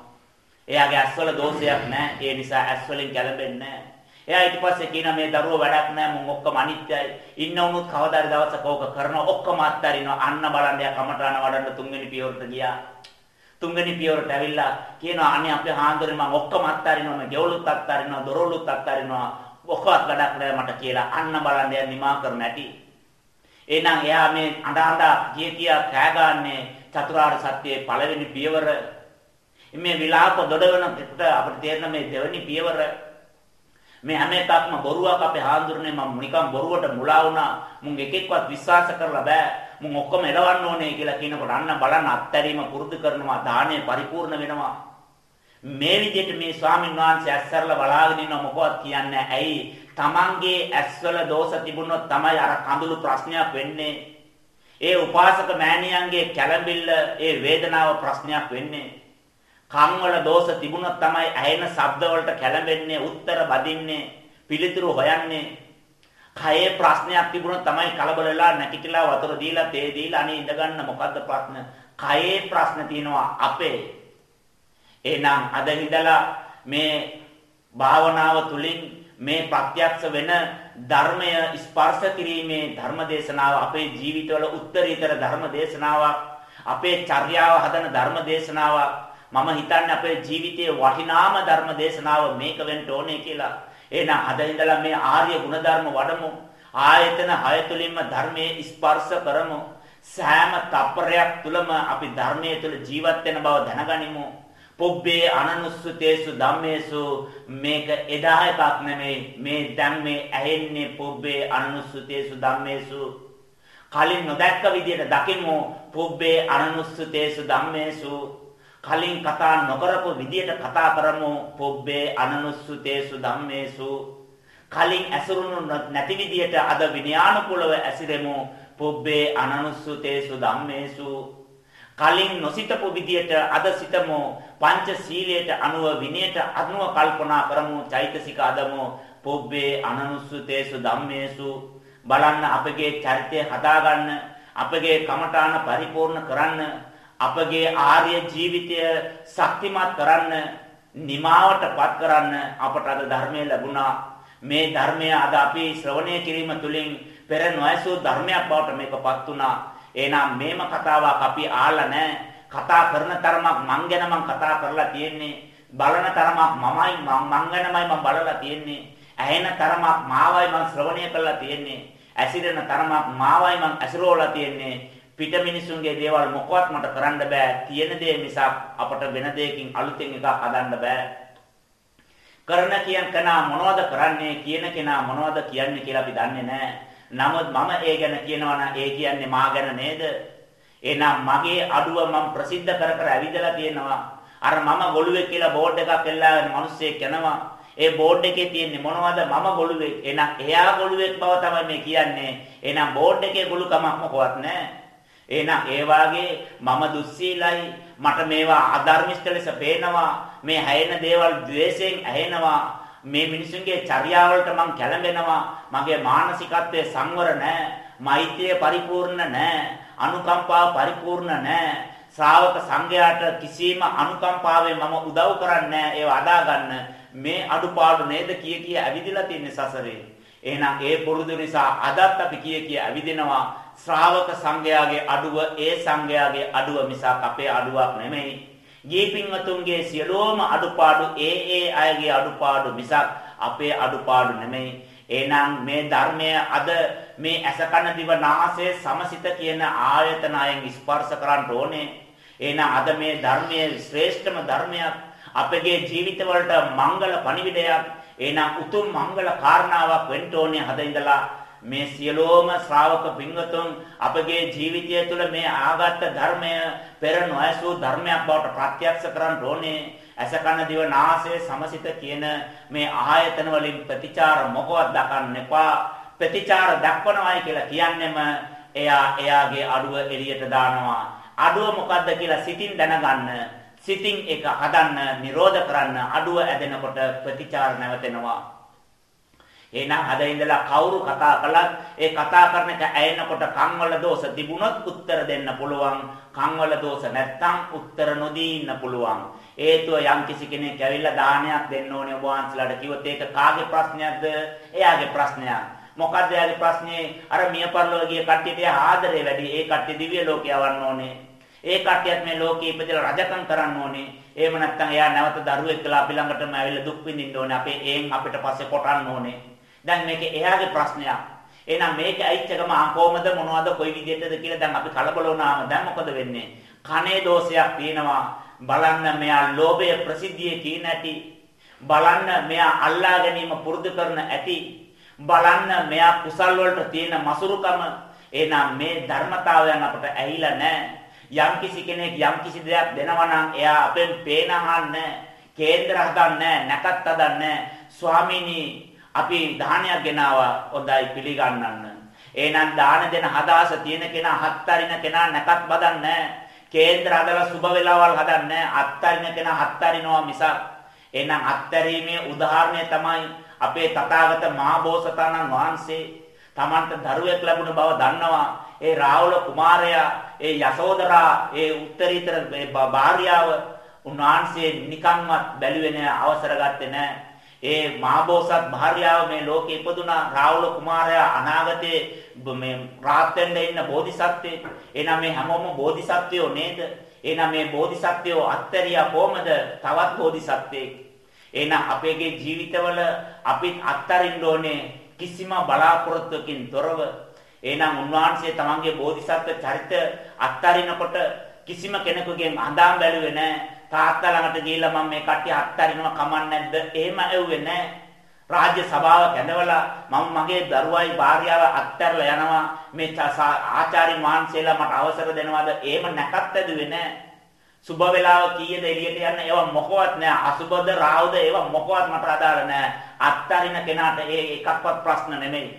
එයාගේ ඇස්වල දෝෂයක් නැහැ. ඒ නිසා ඇස් වලින් ගැලපෙන්නේ නැහැ. එයා ඊට පස්සේ කියනවා මේ දරුව වැඩක් නැහැ මුන් ඔක්කොම අනිත්‍යයි. ඉන්න උනුත් කවදාද දවසක ඕක කරනවා ඔක්කොම අත්හරිනවා. අන්න බලන්න එයා කමටාන වඩන්න තුන්වෙනි පියවරට ගියා. තුන්වෙනි පියවරට ඇවිල්ලා කියනවා අනේ අපේ හාන්දුරේ මම ඔක්කොම අත්හරිනවා මම ගෙවලුත් අත්හරිනවා දොරවලුත් අත්හරිනවා ඔක්කොත් වැඩක් නෑ මට කියලා අන්න බලන්න යා නිමා කරන ඇති එහෙනම් එයා මේ අඬ අඬ කිය කියා කෑ ගන්නනේ චතුරාර්ය සත්‍යයේ පළවෙනි පියවර මේ විලාප දොඩවනකොට අපිට තේරෙන මේ දෙවෙනි පියවර මේ හැම එකක්ම බොරුවක් අපේ හාන්දුරනේ මම නිකන් බොරුවට මුලා වුණා. මුන් එකෙක්වත් විශ්වාස කරලා බෑ. මුන් ඔක්කොම එලවන්න ඕනේ කියලා කියනකොට අන්න බලන්න අත්තරීම පුරුදු කරනවා දාණය පරිපූර්ණ වෙනවා. මේ විදිහට මේ ස්වාමීන් වහන්සේ ඇස්සරලා බලාගෙන ඉන්න මොකවත් කියන්නේ ඇයි? Tamanගේ ඇස්වල දෝෂ තිබුණොත් තමයි අර කඳුළු ප්‍රශ්නයක් වෙන්නේ. ඒ උපාසක මෑණියන්ගේ කැළඹිල්ල ඒ වේදනාව ප්‍රශ්නයක් වෙන්නේ. කන් වල දෝෂ තිබුණොත් තමයි ඇහෙන ශබ්ද වලට කැළඹෙන්නේ උත්තර බදින්නේ පිළිතුරු හොයන්නේ කයේ ප්‍රශ්නයක් තිබුණොත් තමයි කලබල වෙලා නැගිටලා වතුර දීලා තේ දීලා අනේ ඉඳ ගන්න මොකද්ද ප්‍රශ්න? කයේ ප්‍රශ්න තියෙනවා අපේ. එහෙනම් අද ඉඳලා මේ භාවනාව තුලින් මේ ප්‍රත්‍යක්ෂ වෙන ධර්මය ස්පර්ශ කිරීමේ ධර්මදේශනාව අපේ ජීවිතවල උත්තරීතර ධර්මදේශනාවක් අපේ චර්යාව හදන ධර්මදේශනාවක් මම හිතන්නේ අපේ ජීවිතයේ වටිනාම ධර්මදේශනාව මේක වෙන්න ඕනේ කියලා එහෙනම් අද ඉඳලා මේ ආර්ය ගුණධර්ම වඩමු. ආයතන හය තුලින්ම ධර්මයේ ස්පර්ශ කරමු. සෑම තප්පරයක් තුලම අපි ධර්මයේ තුල ජීවත් වෙන බව දැනගනිමු. පොබ්බේ අනනුස්සතේසු ධම්මේසු මේක එදා එකක් නෙමෙයි මේ දැන් මේ ඇහෙන්නේ පොබ්බේ අනනුස්සතේසු ධම්මේසු කලින් නොදැක්ක විදියට දකිමු පොබ්බේ අනනුස්සතේසු ධම්මේසු කලින් කතා නොකරපු විදියට කතා කරමු. පොබ්බේ අනනුස්සුතේසු ධම්මේසු. කලින් ඇසුරුණු නැති විදියට අද විනයානුකූලව ඇසිරෙමු. පොබ්බේ අනනුස්සුතේසු ධම්මේසු. කලින් නොසිතපු විදියට අද සිතමු. පංච සීලයට අනුව විනයට අනුව කල්පනා කරමු. චෛතසික අදමු. පොබ්බේ අනනුස්සුතේසු ධම්මේසු. බලන්න අපගේ චරිතය හදාගන්න. අපගේ කමඨාන පරිපූර්ණ කරන්න. අපගේ ආර්ය ජීවිතය ශක්තිමත් කරන්න නිමාවටපත් කරන්න අපට අද ධර්මය ලැබුණා. මේ ධර්මය අද අපි ශ්‍රවණය කිරීම තුළින් පෙර නොයසූ ධර්මයක් බවට මේකපත් වුණා. එහෙනම් මේම කතාවක් අපි ආලා නැහැ. කතා කරන තරමක් මං ගැන මං කතා කරලා තියෙන්නේ. බලන තරමක් මමයි මං ගැනමයි මං බලලා තියෙන්නේ. ඇහෙන තරමක් මාවයි මං ශ්‍රවණය කරලා තියෙන්නේ. ඇසිරෙන තරමක් මාවයි මං ඇසිරෝලා තියෙන්නේ. පිට මිනිසුන්ගේ දේවල් මොකවත් මට කරන්න බෑ. තියෙන දේ මිසක් අපට වෙන දෙයකින් අලුතෙන් එකක් හදන්න බෑ. කරන කියන කෙනා මොනවද කරන්නේ කියන කෙනා මොනවද කියන්නේ කියලා අපි දන්නේ නැහැ. නමුත් මම ඒ ගැන කියනවා නම් ඒ කියන්නේ මා ගැන නේද? එහෙනම් මගේ අඩුව මම ප්‍රසිද්ධ කර කර ඇවිදලා තියෙනවා. අර මම ගොළුවේ කියලා බෝඩ් එකක් එල්ලාගෙන මිනිස්සෙක් යනවා. ඒ බෝඩ් එකේ තියෙන්නේ මොනවද මම ගොළුවේ. එහෙනම් එයා ගොළුවෙක් බව තමයි මේ කියන්නේ. එහෙනම් බෝඩ් එකේ ගොළුකමක් මොකවත් නැහැ. එහෙනම් ඒ වාගේ මම දුස්සීලයි මට මේවා අධර්මිෂ්ඨ ලෙස පේනවා මේ හැයෙන දේවල් द्वේෂයෙන් ඇහෙනවා මේ මිනිසුන්ගේ චර්යාවලට මං කැළඹෙනවා මගේ මානසිකත්වයේ සංවර නැහැ මෛත්‍රිය පරිපූර්ණ නැහැ අනුකම්පාව පරිපූර්ණ නැහැ ශ්‍රාවක සංඝයාට කිසිම අනුකම්පාවෙන් මම උදව් කරන්නේ නැහැ ඒව අදා ගන්න මේ අඩුපාඩු නේද කිය කිය ඇවිදිලා තින්නේ සසරේ. එහෙනම් ඒ පුරුදු නිසා අදත් අපි කිය කිය ඇවිදිනවා ශ්‍රාවක සංඝයාගේ අඩුව ඒ සංඝයාගේ අඩුව මිසක් අපේ අඩුවක් නෙමෙයි. ගීපින්වතුන්ගේ සියලෝම අඩුපාඩු ඒ ඒ අයගේ අඩුපාඩු මිසක් අපේ අඩුපාඩු නෙමෙයි. එහෙනම් මේ ධර්මය අද මේ ඇසකන දිව නාසය සමසිත කියන ආයතනයෙන් ස්පර්ශ කරන්න ඕනේ. එහෙනම් අද මේ ධර්මයේ ශ්‍රේෂ්ඨම ධර්මයක් අපගේ ජීවිතවලට මංගල පණිවිඩයක්. එහෙනම් උතුම් මංගල කාරණාවක් වෙන්න ඕනේ හද ඉඳලා මේ සියලෝම ශ්‍රාවක පින්වතුන් අපගේ ජීවිතය තුළ මේ ආගත්ත ධර්මය පෙර නොඇසූ ධර්මයක් බවට ප්‍රත්‍යක්ෂ කරන්න ඕනේ. ඇස කන දිව නාසය සමසිත කියන මේ ආයතන වලින් ප්‍රතිචාර මොකවත් දක්වන්න එපා. ප්‍රතිචාර දක්වනවායි කියලා කියන්නෙම එයා එයාගේ අඩුව එළියට දානවා. අඩුව මොකද්ද කියලා සිතින් දැනගන්න. සිතින් ඒක හදන්න, නිරෝධ කරන්න අඩුව ඇදෙනකොට ප්‍රතිචාර නැවතෙනවා. එහෙනම් අද ඉඳලා කවුරු කතා කළත් ඒ කතා කරන එක ඇයෙනකොට කන්වල දෝෂ තිබුණොත් උත්තර දෙන්න පුළුවන්. කන්වල දෝෂ නැත්තම් උත්තර නොදී ඉන්න පුළුවන්. හේතුව යම් කිසි කෙනෙක් ඇවිල්ලා දානයක් දෙන්න ඕනේ ඔබ වහන්සේලාට කිව්වොත් ඒක කාගේ ප්‍රශ්නයක්ද? එයාගේ ප්‍රශ්නයක්. මොකද්ද එයාගේ ප්‍රශ්නේ? අර මිය පරලෝකීය කට්ටියට ආදරේ වැඩි. ඒ කට්ටිය දිව්‍ය ලෝකේ යවන්න ඕනේ. ඒ කට්ටියත් මේ ලෝකේ ඉපදලා රජකම් කරන්න ඕනේ. එහෙම නැත්නම් එයා නැවත දරුවෙක් කියලා අපි ළඟටම ඇවිල්ලා දුක් විඳින්න ඕනේ. අපේ ඒන් අපිට පස්සේ කොටන්න ඕනේ. දැන් මේක එයාගේ ප්‍රශ්නයක්. එහෙනම් මේක ඇයිච්ච ගම කොහමද මොනවද කොයි විදිහටද කියලා දැන් අපි කලබල වුණාම දැන් මොකද වෙන්නේ? කනේ දෝෂයක් තියෙනවා. බලන්න මෙයා ලෝභය ප්‍රසිද්ධියේ තියෙන ඇති. බලන්න මෙයා අල්ලා ගැනීම පුරුදු කරන ඇති. බලන්න මෙයා කුසල් වලට තියෙන මසුරුකම. එහෙනම් මේ ධර්මතාවයන් අපට ඇහිලා නැහැ. යම් කිසි කෙනෙක් යම් කිසි දෙයක් දෙනවා නම් එයා අපෙන් පේන අහන්නේ කේන්දර හදන්නේ නැකත් හදන්නේ ස්වාමීනි අපි දානයක් ගෙනාවා හොඳයි පිළිගන්නන්න. එහෙනම් දාන දෙන හදාස තියෙන කෙනා හත්තරින කෙනා නැකත් බදන්නේ කේන්ද්‍ර හදලා සුබ වේලාවල් හදන්නේ අත්තරින කෙනා හත්තරිනවා මිසක් එහෙනම් අත්තරීමේ උදාහරණය තමයි අපේ තථාගත මහා බෝසතාණන් වහන්සේ Tamanට දරුවෙක් ලැබුණ බව දන්නවා. ඒ රාහුල කුමාරයා, ඒ යසෝදරා, ඒ උත්තරීතර භාර්යාව උන්වහන්සේ නිකන්වත් බැලුවේ නෑ අවසර ගත්තේ නෑ. ඒ මහබෝසත් භාර්යාව මේ ලෝකේ ඉපදුනා රාහුල කුමාරයා අනාගතේ මේ රාත් වෙන්න ඉන්න බෝධිසත්වෙක්. එහෙනම් මේ හැමෝම බෝධිසත්වයෝ නේද? එහෙනම් මේ බෝධිසත්වයෝ අත්තරියා කොහමද තවත් බෝධිසත්වෙක්? එහෙනම් අපේගේ ජීවිතවල අපි අත්තරින්න ඕනේ කිසිම බලාපොරොත්තුවකින් තොරව. එහෙනම් උන්වහන්සේ තමන්ගේ බෝධිසත්ව චරිත අත්තරිනකොට කිසිම කෙනෙකුගෙන් අඳාම් බැලුවේ නැහැ. තාත්තා ළඟට ගිහිල්ලා මම මේ කට්ටිය අත්තරිනවා කමක් නැද්ද? එහෙම ඇහුවේ නැහැ. රාජ්‍ය සභාව කැඳවලා මම මගේ දරුවයි භාර්යාව අත්හැරලා යනවා. මේ ආචාර්ය වහන්සේලා මට අවසර දෙනවද? එහෙම නැකත් ඇදුවේ නැහැ. සුබ වේලාව කීයද එළියට යන්න? ඒවා මොකවත් නැහැ. අසුබද රාවුද ඒවා මොකවත් මට අදාළ නැහැ. අත්තරින කෙනාට ඒ එකක්වත් ප්‍රශ්න නෙමෙයි.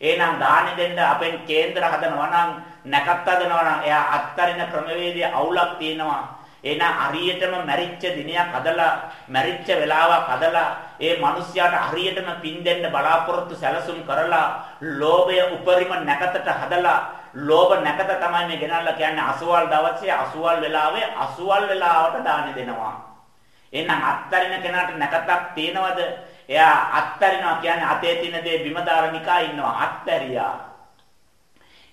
එහෙනම් දානෙ දෙන්න අපෙන් කේන්දර හදනවා නම් නැකත් හදනවා නම් එයා අත්තරින ක්‍රමවේදයේ අවුලක් තියෙනවා. එහෙනම් හරියටම මැරිච්ච දිනයක් හදලා මැරිච්ච වෙලාවක් හදලා ඒ මිනිස්යාට හරියටම පින් දෙන්න බලාපොරොත්තු සැලසුම් කරලා ලෝභය උපරිම නැකතට හදලා ලෝභ නැකත තමයි මේ ගෙනල්ලා කියන්නේ අසුවල් දවසේ අසුවල් වෙලාවේ අසුවල් වෙලාවට දාන දෙනවා. එහෙනම් අත්තරින කෙනාට නැකතක් තියනවද? එයා අත්තරිනවා කියන්නේ අතේ තියෙන දේ බිම දාරනිකා ඉන්නවා අත්තරියා.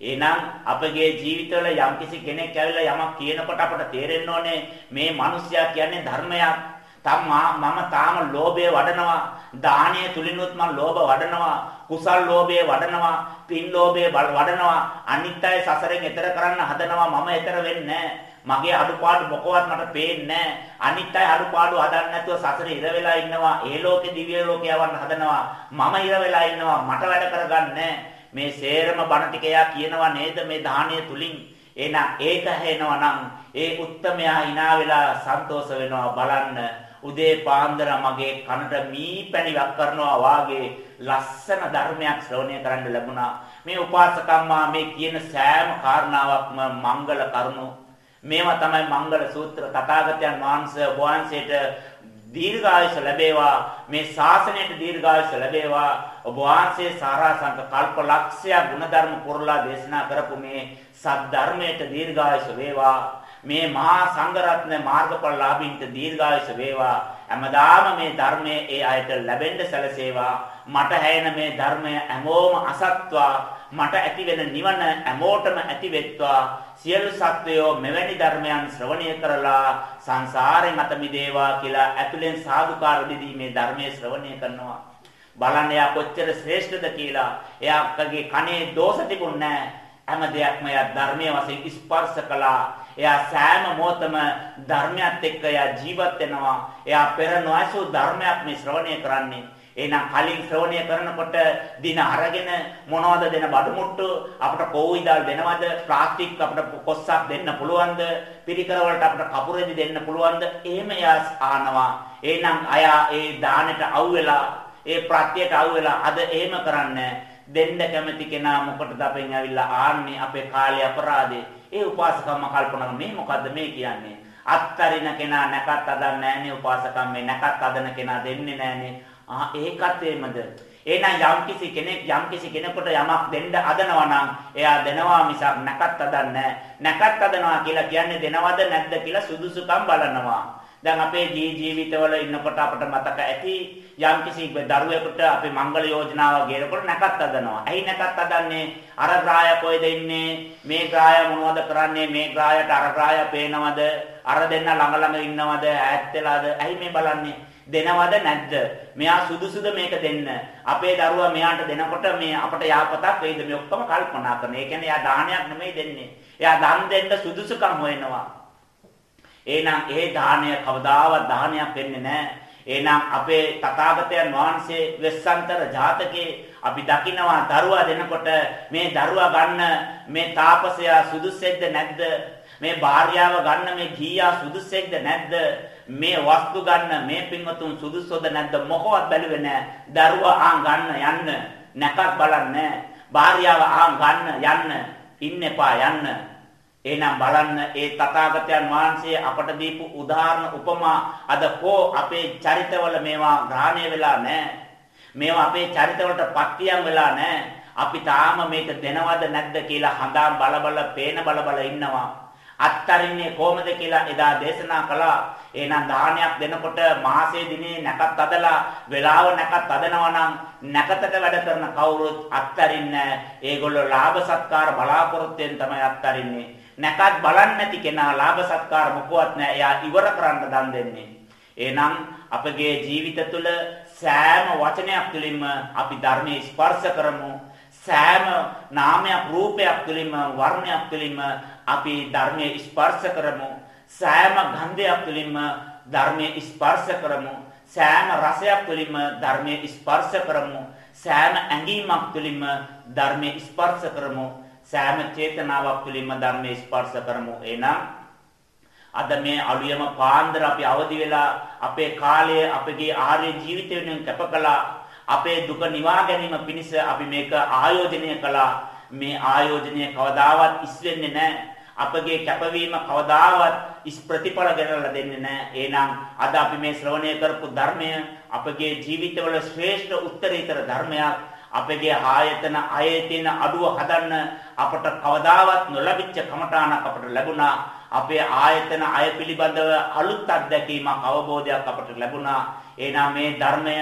එහෙනම් අපගේ ජීවිතවල යම්කිසි කෙනෙක් ඇවිල්ලා යමක් කියනකොට අපට තේරෙන්න ඕනේ මේ මිනිස්සයා කියන්නේ ධර්මයක්. තම මම තාම ලෝභය වඩනවා. දානීය තුලිනුත් මම ලෝභ වඩනවා. කුසල් ලෝභය වඩනවා. පින් ලෝභය වඩනවා. අනිත් අය සසරෙන් එතර කරන්න හදනවා. මම එතර වෙන්නේ මගේ අඩුපාඩු මොකවත් මට පේන්නේ අනිත් අය අඩුපාඩු හදන්න නැතුව සසරේ ඉර වෙලා ඉන්නවා. ඒ ලෝකේ දිව්‍ය ලෝකේ යවන්න හදනවා. මම ඉර වෙලා ඉන්නවා. මට වැඩ කරගන්නේ මේ සේරම බණ ටික එයා කියනවා නේද? මේ දාහණය තුලින්. එහෙනම් ඒක ඇහෙනවා නම් ඒ උත්තමයා hina වෙලා සන්තෝෂ වෙනවා බලන්න. උදේ පාන්දර මගේ කනට මී පැණිවක් කරනවා වාගේ ලස්සන ධර්මයක් ශ්‍රවණය කරන්න ලැබුණා. මේ උපාසකම්මා මේ කියන සෑම කාරණාවක්ම මංගල කරුණු. මේවා තමයි මංගල සූත්‍ර තථාගතයන් වහන්සේ වහන්සේට දීර්ඝායුෂ ලැබේවා. මේ ශාසනයට දීර්ඝායුෂ ලැබේවා. ඔබ වහන්සේ සාරාංශක කල්ප ලක්ෂයක් ගුණධර්ම පුරලා දේශනා කරපු මේ සද්ධර්මයට දීර්ඝායුෂ වේවා. මේ මහා සංඝරත්න මාර්ගඵල ලාභින්ට දීර්ඝායුෂ වේවා. හැමදාම මේ ධර්මයේ ඒ අයට ලැබෙන්න සැලසේවා. මට හැයෙන මේ ධර්මය හැමෝම අසත්වා. මට ඇති වෙන නිවන හැමෝටම ඇති වෙත්වා සියලු සත්වයෝ මෙවැනි ධර්මයන් ශ්‍රවණය කරලා සංසාරයෙන් අත මිදේවා කියලා ඇතුලෙන් සාදුකාර දෙදීමේ ධර්මයේ ශ්‍රවණය කරනවා. බලන්න එයා කොච්චර ශ්‍රේෂ්ඨද කියලා. එයාගේ කනේ දෝෂ තිබුණේ හැම දෙයක්ම එයා ධර්මයේ වශයෙන් ස්පර්ශ කළා. එයා සෑම මොහොතම ධර්මයත් එක්ක එයා ජීවත් වෙනවා. එයා පෙර නොඇසූ ධර්මයක් මේ ශ්‍රවණය කරන්නේ. එහෙනම් කලින් ශ්‍රවණය කරනකොට දින අරගෙන මොනවද දෙන බඩමුට්ටු? අපිට කෝවිදාල් දෙනවද? ප්ලාස්ටික් අපිට කොස්සක් දෙන්න පුළුවන්ද? පිරිකර වලට අපිට කපුරෙදි දෙන්න පුළුවන්ද? එහෙම එයා ආනවා එහෙනම් අයා ඒ දානෙට අවුවෙලා ඒ ප්‍රත්‍යයට අවුවෙලා අද එහෙම කරන්නේ දෙන්න කැමති කෙනා මොකටද අපෙන් ඇවිල්ලා ආන්නේ? අපේ කාලේ අපරාධේ. ඒ උපාසකම්ම කල්පනා මේ මොකද්ද මේ කියන්නේ? අත්තරින කෙනා නැකත් අදන්නේ නැහනේ උපාසකම්. මේ නැකත් අදන කෙනා දෙන්නේ නැහනේ. ආ ඒකත් එමද එහෙනම් යම්කිසි කෙනෙක් යම්කිසි කෙනෙකුට යමක් දෙන්න හදනවා නම් එයා දෙනවා මිසක් නැකත් හදන්නේ නැකත් හදනවා කියලා කියන්නේ දෙනවද නැද්ද කියලා සුදුසුකම් බලනවා දැන් අපේ ජී ජීවිතවල ඉන්නකොට අපට මතක ඇති යම්කිසි දරුවෙකුට අපි මංගල යෝජනාව ගේනකොට නැකත් හදනවා. ඇයි නැකත් හදන්නේ? අර ග්‍රාහය කොයිද ඉන්නේ? මේ ග්‍රාහය මොනවද කරන්නේ? මේ ග්‍රාහයට අර ග්‍රාහය පේනවද? අර දෙන්න ළඟ ළඟ ඉන්නවද? ඈත් වෙලාද? ඇයි මේ බලන්නේ? දෙනවද නැද්ද? මෙයා සුදුසුද මේක දෙන්න? අපේ දරුවා මෙයාට දෙනකොට මේ අපට යහපතක් වෙයිද? මේ ඔක්කොම කල්පනා කරන. ඒ කියන්නේ එයා දානයක් නෙමෙයි දෙන්නේ. එයා දන් දෙන්න සුදුසුකම් හොයනවා. එහෙනම් ඒ දානය කවදාවත් දානයක් වෙන්නේ නැහැ. එහෙනම් අපේ තථාගතයන් වහන්සේ වෙස්සන්තර ජාතකයේ අපි දකිනවා දරුවා දෙනකොට මේ දරුවා ගන්න මේ තාපසයා සුදුස්සෙක්ද නැද්ද? මේ භාර්යාව ගන්න මේ ගීයා සුදුස්සෙක්ද නැද්ද? මේ වස්තු ගන්න මේ පින්වතුන් සුදුසුද නැද්ද මොකවත් බැලුවේ නැහැ. දරුවා ආන් ගන්න යන්න නැකත් බලන්නේ භාර්යාව ආන් ගන්න යන්න ඉන්න එපා යන්න. එහෙනම් බලන්න ඒ තථාගතයන් වහන්සේ අපට දීපු උදාහරණ උපමා අද කෝ අපේ චරිතවල මේවා ග්‍රහණය වෙලා නැහැ. මේවා අපේ චරිතවලට පත්තියම් වෙලා නැහැ. අපි තාම මේක දෙනවද නැද්ද කියලා හඳාම් බල බල පේන බල බල ඉන්නවා. අත්තරින්නේ කොහොමද කියලා එදා දේශනා කළා. එහෙනම් දානයක් දෙනකොට මාසේ දිනේ නැකත් අදලා වෙලාව නැකත් අදනවා නම් නැකතට වැඩ කරන කවුරුත් අත්තරින්නේ ඒගොල්ලෝ ලාභ සත්කාර බලාපොරොත්තුෙන් තමයි අත්තරින්නේ. නැකත් බලන්නේ නැති කෙනා ලාභ සත්කාර මොකවත් නැහැ. එයා ඉවර කරන්න දන් දෙන්නේ. එහෙනම් අපගේ ජීවිත තුළ සෑම වචනයක් තුළින්ම අපි ධර්මයේ ස්පර්ශ කරමු. සෑම නාමයක් රූපයක් තුළින්ම වර්ණයක් තුළින්ම අපි ධර්මයේ ස්පර්ශ කරමු. සෑම ගන්ධයක් තුළින්ම ධර්මයේ ස්පර්ශ කරමු. සෑම රසයක් තුළින්ම ධර්මයේ ස්පර්ශ කරමු. සෑම ඇඟීමක් තුළින්ම ධර්මයේ ස්පර්ශ කරමු. සෑම චේතනාවක් තුළින්ම ධර්මයේ ස්පර්ශ කරමු. එනම් අද මේ අලුයම පාන්දර අපි අවදි වෙලා අපේ කාලය අපගේ ආර්ය ජීවිතය වෙනුවෙන් කැප කළා. අපේ දුක නිවා ගැනීම පිණිස අපි මේක ආයෝජනය කළා. මේ ආයෝජනය කවදාවත් ඉස් වෙන්නේ නැහැ. අපගේ කැපවීම කවදාවත් ඉස් ප්‍රතිඵල ගෙනල්ලා දෙන්නේ නැහැ. එහෙනම් අද අපි මේ ශ්‍රවණය කරපු ධර්මය අපගේ ජීවිතවල ශ්‍රේෂ්ඨ උත්තරීතර ධර්මයක්. අපගේ ආයතන අයේ තියෙන අඩුව හදන්න අපට කවදාවත් නොලැබිච්ච කමඨාණක් අපට ලැබුණා. අපේ ආයතන අය පිළිබඳව අලුත් අත්දැකීමක් අවබෝධයක් අපට ලැබුණා. එහෙනම් මේ ධර්මය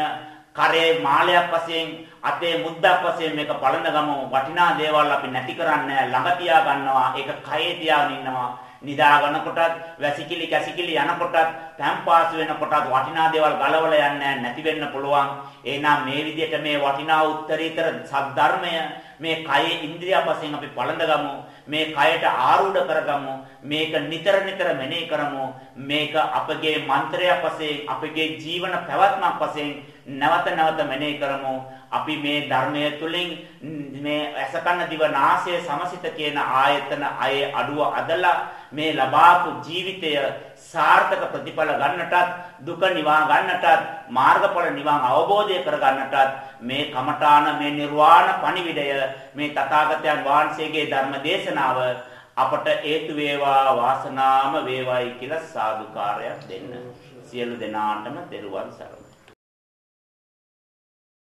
කරේ මාලයක් වශයෙන් අතේ මුද්දක් වශයෙන් මේක පළඳ ගමු වටිනා දේවල් අපි නැති කරන්නේ ළඟ තියා ගන්නවා ඒක කයේ තියාගෙන ඉන්නවා නිදා ගන්නකොටත් වැසිකිලි කැසිකිලි යනකොටත් පැම්පාස් වෙනකොටත් වටිනා දේවල් ගලවලා යන්නේ නැති වෙන්න පුළුවන්. එහෙනම් මේ විදිහට මේ වටිනා උත්තරීතර සද්ධර්මය මේ කයේ ඉන්ද්‍රිය වශයෙන් අපි පළඳ ගමු මේ කයට ආරූඪ කරගමු මේක නිතර නිතර මෙනෙහි කරමු මේක අපගේ මන්ත්‍රයක් වශයෙන් අපගේ ජීවන පැවැත්මක් වශයෙන් නැවත නැවත මෙනෙහි කරමු අපි මේ ධර්මය තුලින් මේ අසකන දිව නාසය සමසිත කියන ආයතන අයේ අඩුව අදලා මේ ලබාපු ජීවිතය සාර්ථක ප්‍රතිඵල ගන්නටත් දුක නිවා ගන්නටත් මාර්ගඵල නිවන් අවබෝධය කර ගන්නටත් මේ කමඨාන මේ නිර්වාණ පණිවිඩය මේ තථාගතයන් වහන්සේගේ ධර්ම දේශනාව අපට හේතු වේවා වාසනාම වේවායි කියලා සාදුකාරයක් දෙන්න. සියලු දෙනාටම දරුවන් සරණයි